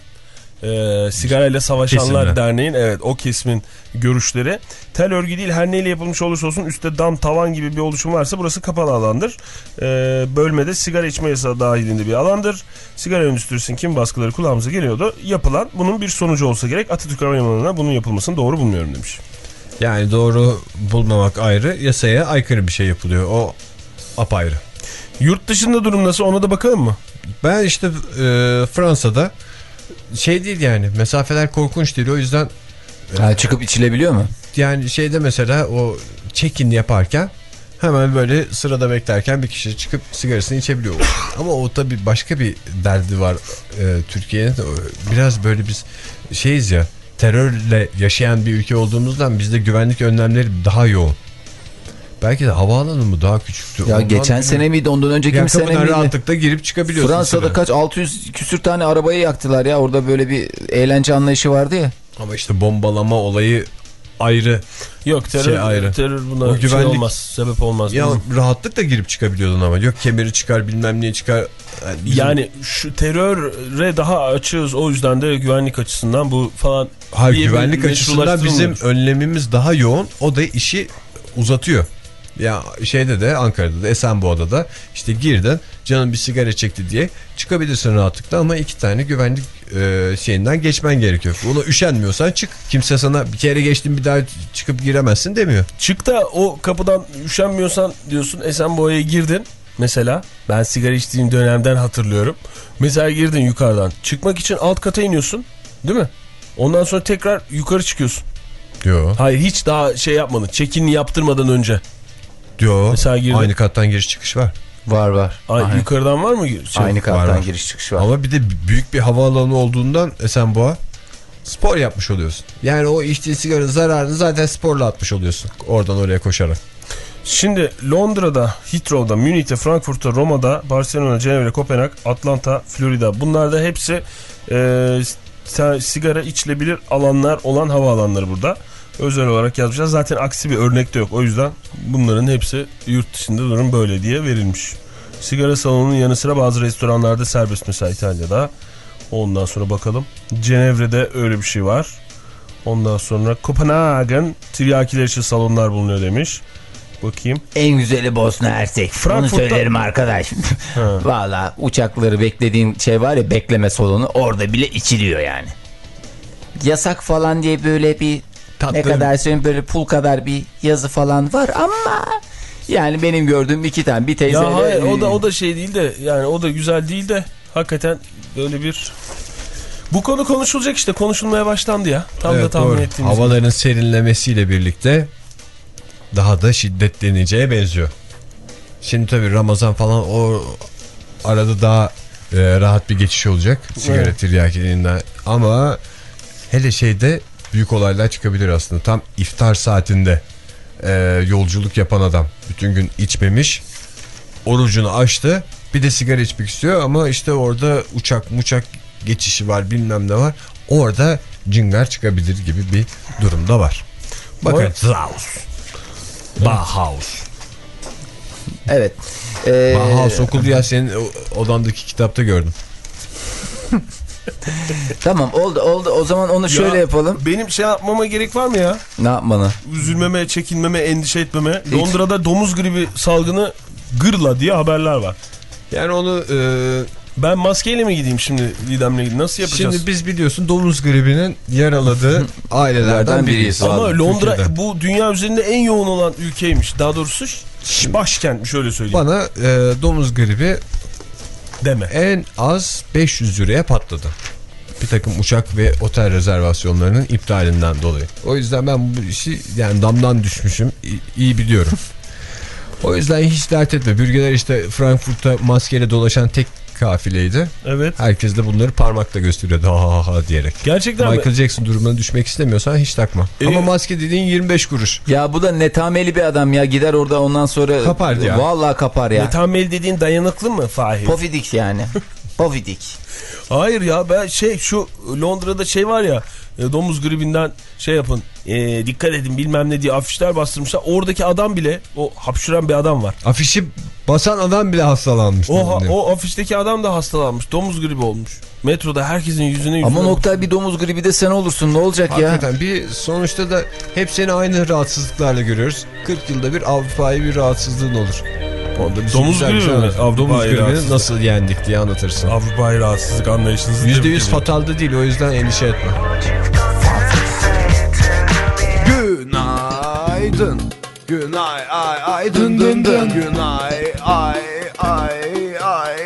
e, sigarayla savaşanlar Kesimler. derneğin evet o kesimin görüşleri tel örgü değil her neyle yapılmış olursa olsun üstte dam tavan gibi bir oluşum varsa burası kapalı alandır. Ee, bölmede sigara içme yasağı dahilinde bir alandır. Sigara endüstrisinin kim baskıları kulağımıza geliyordu. Yapılan bunun bir sonucu olsa gerek Atatürk Havalimanı'na bunun yapılmasını doğru bulmuyorum demiş. Yani doğru bulmamak ayrı yasaya aykırı bir şey yapılıyor. O apayrı. Yurt dışında durum nasıl ona da bakalım mı? Ben işte e, Fransa'da şey değil yani mesafeler korkunç değil o yüzden Ha, çıkıp içilebiliyor mu? yani şeyde mesela o check-in yaparken hemen böyle sırada beklerken bir kişi çıkıp sigarasını içebiliyor. Ama o tabii başka bir derdi var e, Türkiye'nin. Biraz böyle biz şeyiz ya terörle yaşayan bir ülke olduğumuzdan bizde güvenlik önlemleri daha yoğun. Belki de havaalanı mı daha küçüktü. Ya Ondan geçen sene miydi ondan önceki Ya bir sene miydi? rahatlıkla girip çıkabiliyorsun. Fransa'da sigara. kaç 600 küsür tane arabayı yaktılar ya. Orada böyle bir eğlence anlayışı vardı ya. Ama işte bombalama olayı ayrı. Yok terör, Şey ayrı. terör buna O şey güvenlik- olmaz. Sebep olmaz. Ya Bizim- rahatlıkla girip çıkabiliyordun ama. Yok kemeri çıkar bilmem niye çıkar. Yani bizim- Yani şu teröre daha açığız o yüzden de güvenlik açısından bu falan. Hayır, güvenlik açısından bizim önlemimiz daha yoğun. O da işi uzatıyor. Ya şeyde de Ankara'da da Esenboğa'da da işte girdin canın bir sigara çekti diye çıkabilirsin rahatlıkla ama iki tane güvenlik e, şeyinden geçmen gerekiyor. Buna üşenmiyorsan çık. Kimse sana bir kere geçtin bir daha çıkıp giremezsin demiyor. Çık da o kapıdan üşenmiyorsan diyorsun Esenboğa'ya girdin. Mesela ben sigara içtiğim dönemden hatırlıyorum. Mesela girdin yukarıdan. Çıkmak için alt kata iniyorsun. Değil mi? Ondan sonra tekrar yukarı çıkıyorsun. Diyor. Hayır hiç daha şey yapmadın. Çekinini yaptırmadan önce. Diyor. Mesela girdin. Aynı kattan giriş çıkış var. Var var. Ay, Aynen. yukarıdan var mı? Şey, Aynı kattan var. giriş çıkış var. Ama bir de büyük bir havaalanı olduğundan Esenboğa spor yapmış oluyorsun. Yani o içtiğin sigaranın zararını zaten sporla atmış oluyorsun. Oradan oraya koşarak. Şimdi Londra'da, Heathrow'da, Münih'te, Frankfurt'ta, Roma'da, Barcelona, Cenevre, Kopenhag, Atlanta, Florida. Bunlar da hepsi e, sigara içilebilir alanlar olan havaalanları burada. Özel olarak yazmışlar. Zaten aksi bir örnek de yok. O yüzden bunların hepsi yurt dışında durum böyle diye verilmiş. Sigara salonunun yanı sıra bazı restoranlarda serbest mesela İtalya'da. Ondan sonra bakalım. Cenevre'de öyle bir şey var. Ondan sonra Kopenhagen tiryakiler için salonlar bulunuyor demiş. Bakayım. En güzeli Bosna Hersek. Frankfurt'ta- söylerim arkadaş. Valla uçakları beklediğin şey var ya bekleme salonu. Orada bile içiliyor yani. Yasak falan diye böyle bir ne kadar söyleyeyim böyle pul kadar bir yazı falan var ama yani benim gördüğüm iki tane bir teyze. Ya hayır o da o da şey değil de yani o da güzel değil de hakikaten böyle bir bu konu konuşulacak işte konuşulmaya başlandı ya. Tam da Evet, tahmin doğru. ettiğimiz. gibi. Havaların serinlemesiyle birlikte daha da şiddetleneceğe benziyor. Şimdi tabii Ramazan falan o arada daha e, rahat bir geçiş olacak sigara Evet. tiryakiliğinden ama hele şeyde büyük olaylar çıkabilir aslında tam iftar saatinde e, yolculuk yapan adam bütün gün içmemiş orucunu açtı bir de sigara içmek istiyor ama işte orada uçak muçak geçişi var bilmem ne var orada cıngar çıkabilir gibi bir durumda var. Bakın. Bauhaus. Bauhaus. Evet. Ee, Bauhaus okuldu ya senin odandaki kitapta gördüm. Tamam oldu oldu o zaman onu şöyle Ya, yapalım. Benim şey yapmama gerek var mı ya? Ne yapmanı? Üzülmeme, çekinmeme, endişe etmeme. Londra'da domuz gribi salgını gırla diye haberler var. Yani onu e, Ben maskeyle mi gideyim şimdi Didem'le nasıl yapacağız? şimdi biz biliyorsun domuz gribinin yaraladığı ailelerden Lerden biriyiz. Ama Londra Türkiye'de. bu dünya üzerinde en yoğun olan ülkeymiş. Daha doğrusu başkentmiş öyle söyleyeyim. Bana e, domuz gribi Deme. en az 500 liraya patladı. Bir takım uçak ve otel rezervasyonlarının iptalinden dolayı. O yüzden ben bu işi yani damdan düşmüşüm iyi biliyorum. o yüzden hiç dert etme. Bürgeler işte Frankfurt'ta maskeyle dolaşan tek kafileydi. Evet. Herkes de bunları parmakla gösteriyordu ha ha ha diyerek. Gerçekten mi? Michael Jackson durumuna düşmek istemiyorsan hiç takma. Ee, Ama maske dediğin 25 kuruş. Ya bu da netameli bir adam ya gider orada ondan sonra. Kapar ya. Vallahi kapar ya. Metammel dediğin dayanıklı mı Fahir? Pofidik yani. Povidik. Hayır ya ben şey şu Londra'da şey var ya e, domuz gribinden şey yapın e, dikkat edin bilmem ne diye afişler bastırmışlar. Oradaki adam bile o hapşuran bir adam var. Afişi basan adam bile hastalanmış. O, ha- o afişteki adam da hastalanmış. Domuz gribi olmuş. Metroda herkesin yüzüne yüzüne. Ama Oktay bir domuz gribi de sen olursun ne olacak ya? Hakikaten bir sonuçta da hep seni aynı rahatsızlıklarla görüyoruz. 40 yılda bir Avrupa'yı bir rahatsızlığın olur. Orada şey domuz güzel, güzel. Mi? Avrupa nasıl yendik diye anlatırsın. Avrupa rahatsızlık anlayışınız. %100 fatalda değil o yüzden endişe etme. Günaydın. Günay ay ay dın dın dın. Günay ay ay ay.